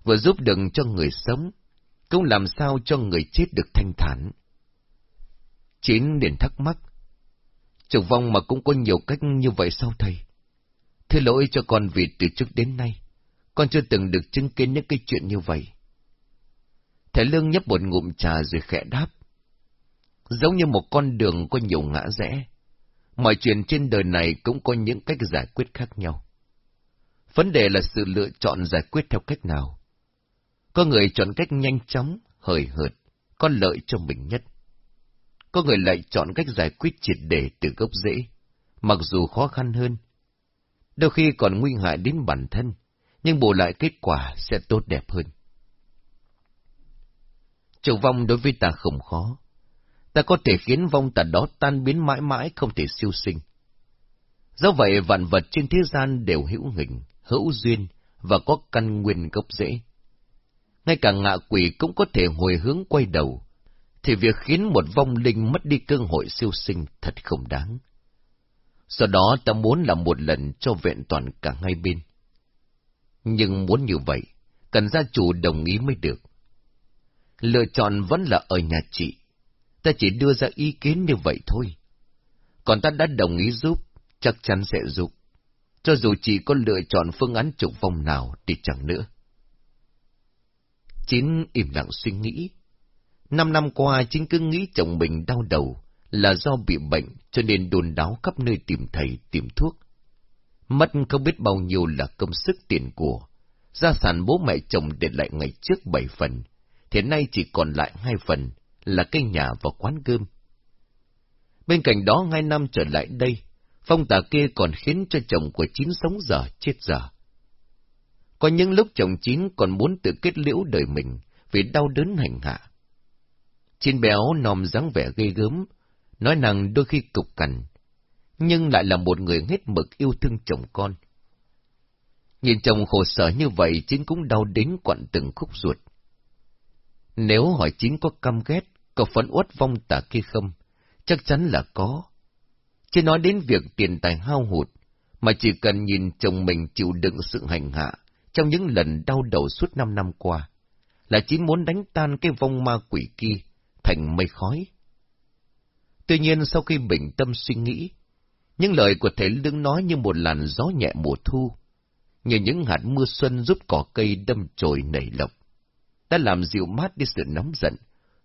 Vừa giúp đừng cho người sống, cũng làm sao cho người chết được thanh thản. Chín liền thắc mắc. Trục vong mà cũng có nhiều cách như vậy sao thầy? Thế lỗi cho con vì từ trước đến nay, con chưa từng được chứng kiến những cái chuyện như vậy. Thầy Lương nhấp một ngụm trà rồi khẽ đáp. Giống như một con đường có nhiều ngã rẽ. Mọi chuyện trên đời này cũng có những cách giải quyết khác nhau. Vấn đề là sự lựa chọn giải quyết theo cách nào. Có người chọn cách nhanh chóng, hời hợt, có lợi cho mình nhất. Có người lại chọn cách giải quyết triệt để từ gốc rễ, mặc dù khó khăn hơn. Đôi khi còn nguy hại đến bản thân, nhưng bù lại kết quả sẽ tốt đẹp hơn. Trừ vong đối với ta không khó. Ta có thể khiến vong tà đó tan biến mãi mãi không thể siêu sinh. Do vậy vạn vật trên thế gian đều hữu hình, hữu duyên và có căn nguyên gốc rễ. Ngay cả ngạ quỷ cũng có thể hồi hướng quay đầu, thì việc khiến một vong linh mất đi cơ hội siêu sinh thật không đáng. Do đó ta muốn làm một lần cho vẹn toàn cả hai bên. Nhưng muốn như vậy, cần gia chủ đồng ý mới được. Lựa chọn vẫn là ở nhà chị. Ta chỉ đưa ra ý kiến như vậy thôi. Còn ta đã đồng ý giúp, chắc chắn sẽ giúp. Cho dù chị có lựa chọn phương án trục vong nào thì chẳng nữa. Chín im lặng suy nghĩ. Năm năm qua, chính cứ nghĩ chồng mình đau đầu là do bị bệnh cho nên đồn đáo khắp nơi tìm thầy, tìm thuốc. Mất không biết bao nhiêu là công sức tiền của. Gia sản bố mẹ chồng để lại ngày trước bảy phần, thì nay chỉ còn lại hai phần, là cây nhà và quán cơm. Bên cạnh đó hai năm trở lại đây, phong tà kia còn khiến cho chồng của Chín sống dở chết dở. Có những lúc chồng Chín còn muốn tự kết liễu đời mình vì đau đớn hành hạ. Chín béo nòm dáng vẻ ghê gớm, nói nàng đôi khi cục cằn, nhưng lại là một người hết mực yêu thương chồng con. Nhìn chồng khổ sở như vậy, Chín cũng đau đến quặn từng khúc ruột. Nếu hỏi chính có căm ghét, có phấn uất vong tà kia không, chắc chắn là có. Chứ nói đến việc tiền tài hao hụt, mà chỉ cần nhìn chồng mình chịu đựng sự hành hạ trong những lần đau đầu suốt năm năm qua, là chỉ muốn đánh tan cái vong ma quỷ kia thành mây khói. Tuy nhiên sau khi bình tâm suy nghĩ, những lời của thầy Lương nói như một làn gió nhẹ mùa thu, như những hạt mưa xuân giúp cỏ cây đâm chồi nảy lộc, đã làm dịu mát đi sự nóng giận,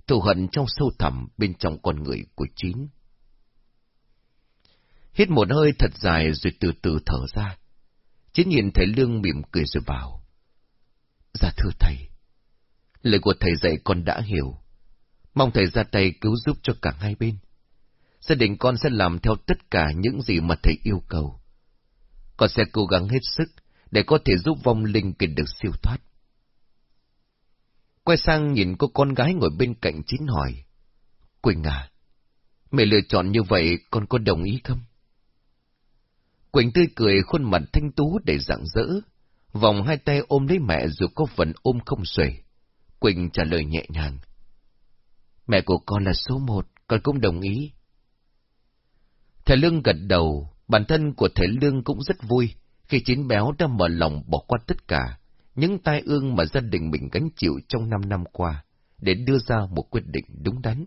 thù hận trong sâu thẳm bên trong con người của Chín. Hít một hơi thật dài rồi từ từ thở ra. Chín nhìn thấy Lương mỉm cười rồi bảo. Dạ thưa thầy, lời của thầy dạy con đã hiểu. Mong thầy ra tay cứu giúp cho cả hai bên. Gia đình con sẽ làm theo tất cả những gì mà thầy yêu cầu. Con sẽ cố gắng hết sức để có thể giúp vong linh kịp được siêu thoát. Quay sang nhìn cô con gái ngồi bên cạnh chín hỏi. Quỳnh à, mẹ lựa chọn như vậy con có đồng ý không? Quỳnh tươi cười khuôn mặt thanh tú để rạng rỡ, vòng hai tay ôm lấy mẹ dù có phần ôm không xuể. Quỳnh trả lời nhẹ nhàng. Mẹ của con là số một, con cũng đồng ý. Thầy Lương gật đầu, bản thân của thầy Lương cũng rất vui khi chín béo đã mở lòng bỏ qua tất cả những tai ương mà gia đình mình gánh chịu trong năm năm qua để đưa ra một quyết định đúng đắn.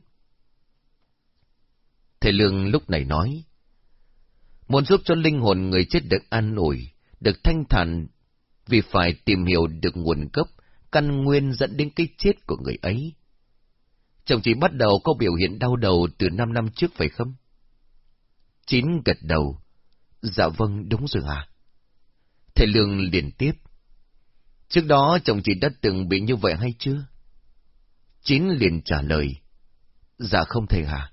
Thầy Lương lúc này nói, muốn giúp cho linh hồn người chết được an ủi, được thanh thản vì phải tìm hiểu được nguồn gốc, căn nguyên dẫn đến cái chết của người ấy. Chồng chị bắt đầu có biểu hiện đau đầu từ năm năm trước phải không? Chín gật đầu. Dạ vâng, đúng rồi à. Thầy Lương liền tiếp. Trước đó chồng chị đã từng bị như vậy hay chưa? Chín liền trả lời. Dạ không thầy hả?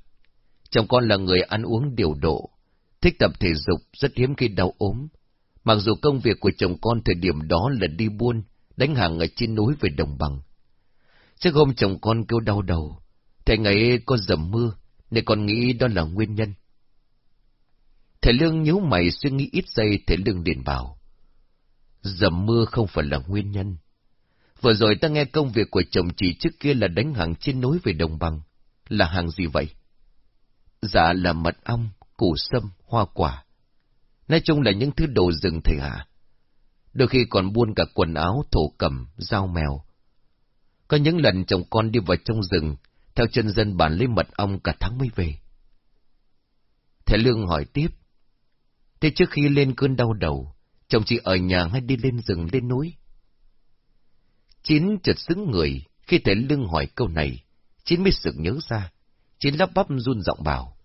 Chồng con là người ăn uống điều độ, thích tập thể dục, rất hiếm khi đau ốm. Mặc dù công việc của chồng con thời điểm đó là đi buôn, đánh hàng ở trên núi về đồng bằng. Trước hôm chồng con kêu đau đầu, thầy ngày có dầm mưa, nên con nghĩ đó là nguyên nhân. Thầy Lương nhíu mày suy nghĩ ít giây, thầy Lương liền bảo. Dầm mưa không phải là nguyên nhân. Vừa rồi ta nghe công việc của chồng chị trước kia là đánh hàng trên núi về đồng bằng. Là hàng gì vậy? Dạ là mật ong, củ sâm, hoa quả. Nói chung là những thứ đồ rừng thầy hả? Đôi khi còn buôn cả quần áo, thổ cầm, dao mèo. Có những lần chồng con đi vào trong rừng, theo chân dân bản lấy mật ong cả tháng mới về. Thầy Lương hỏi tiếp. Thế trước khi lên cơn đau đầu, chồng chị ở nhà hay đi lên rừng lên núi? Chín chợt xứng người, khi thấy lưng hỏi câu này, Chín mới sực nhớ ra. Chín lắp bắp run giọng bảo.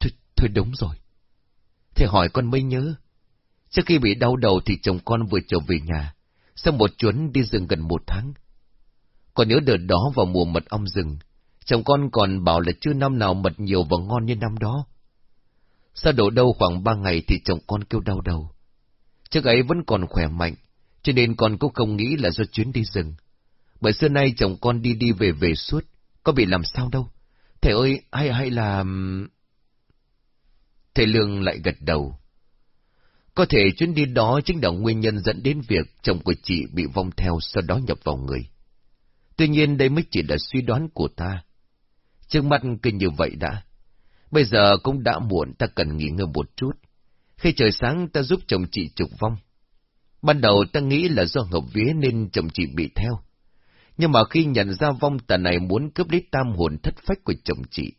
Thôi, thôi đúng rồi. Thầy hỏi con mới nhớ. Trước khi bị đau đầu thì chồng con vừa trở về nhà, sau một chuyến đi rừng gần một tháng. Còn nhớ đợt đó vào mùa mật ong rừng, chồng con còn bảo là chưa năm nào mật nhiều và ngon như năm đó. Sau đổ đâu khoảng ba ngày thì chồng con kêu đau đầu. Trước ấy vẫn còn khỏe mạnh, cho nên con cũng không nghĩ là do chuyến đi rừng. Bởi xưa nay chồng con đi đi về về suốt, có bị làm sao đâu. Thầy ơi, hay hay là... Thầy Lương lại gật đầu. Có thể chuyến đi đó chính là nguyên nhân dẫn đến việc chồng của chị bị vong theo sau đó nhập vào người. Tuy nhiên đây mới chỉ là suy đoán của ta. Trước mắt kinh như vậy đã. Bây giờ cũng đã muộn ta cần nghỉ ngơi một chút. Khi trời sáng ta giúp chồng chị trục vong. Ban đầu ta nghĩ là do hợp vía nên chồng chị bị theo. Nhưng mà khi nhận ra vong tà này muốn cướp lấy tam hồn thất phách của chồng chị,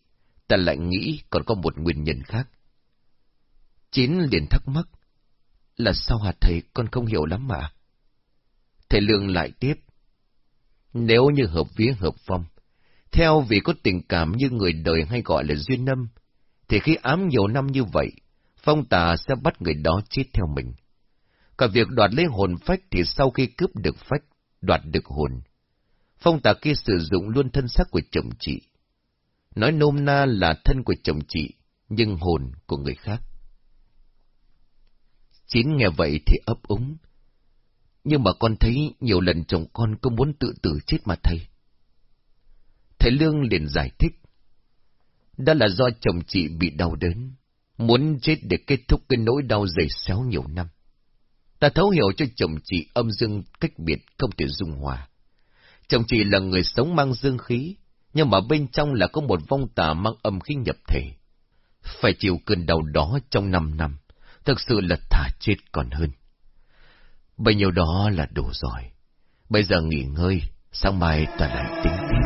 ta lại nghĩ còn có một nguyên nhân khác. Chín liền thắc mắc. Là sao hả thầy, con không hiểu lắm mà. Thầy Lương lại tiếp. Nếu như hợp vía hợp vong, theo vì có tình cảm như người đời hay gọi là duyên âm, thì khi ám nhiều năm như vậy, phong tà sẽ bắt người đó chết theo mình. Cả việc đoạt lấy hồn phách thì sau khi cướp được phách, đoạt được hồn. Phong tà kia sử dụng luôn thân xác của chồng chị. Nói nôm na là thân của chồng chị, nhưng hồn của người khác. Chín nghe vậy thì ấp úng. Nhưng mà con thấy nhiều lần chồng con có muốn tự tử chết mà thầy. Thầy Lương liền giải thích. Đó là do chồng chị bị đau đớn, muốn chết để kết thúc cái nỗi đau dày xéo nhiều năm. Ta thấu hiểu cho chồng chị âm dương cách biệt không thể dung hòa. Chồng chị là người sống mang dương khí, nhưng mà bên trong là có một vong tà mang âm khí nhập thể. Phải chịu cơn đau đó trong năm năm, thực sự là thả chết còn hơn. Bấy nhiêu đó là đủ rồi. Bây giờ nghỉ ngơi, sáng mai ta lại tính tiếp.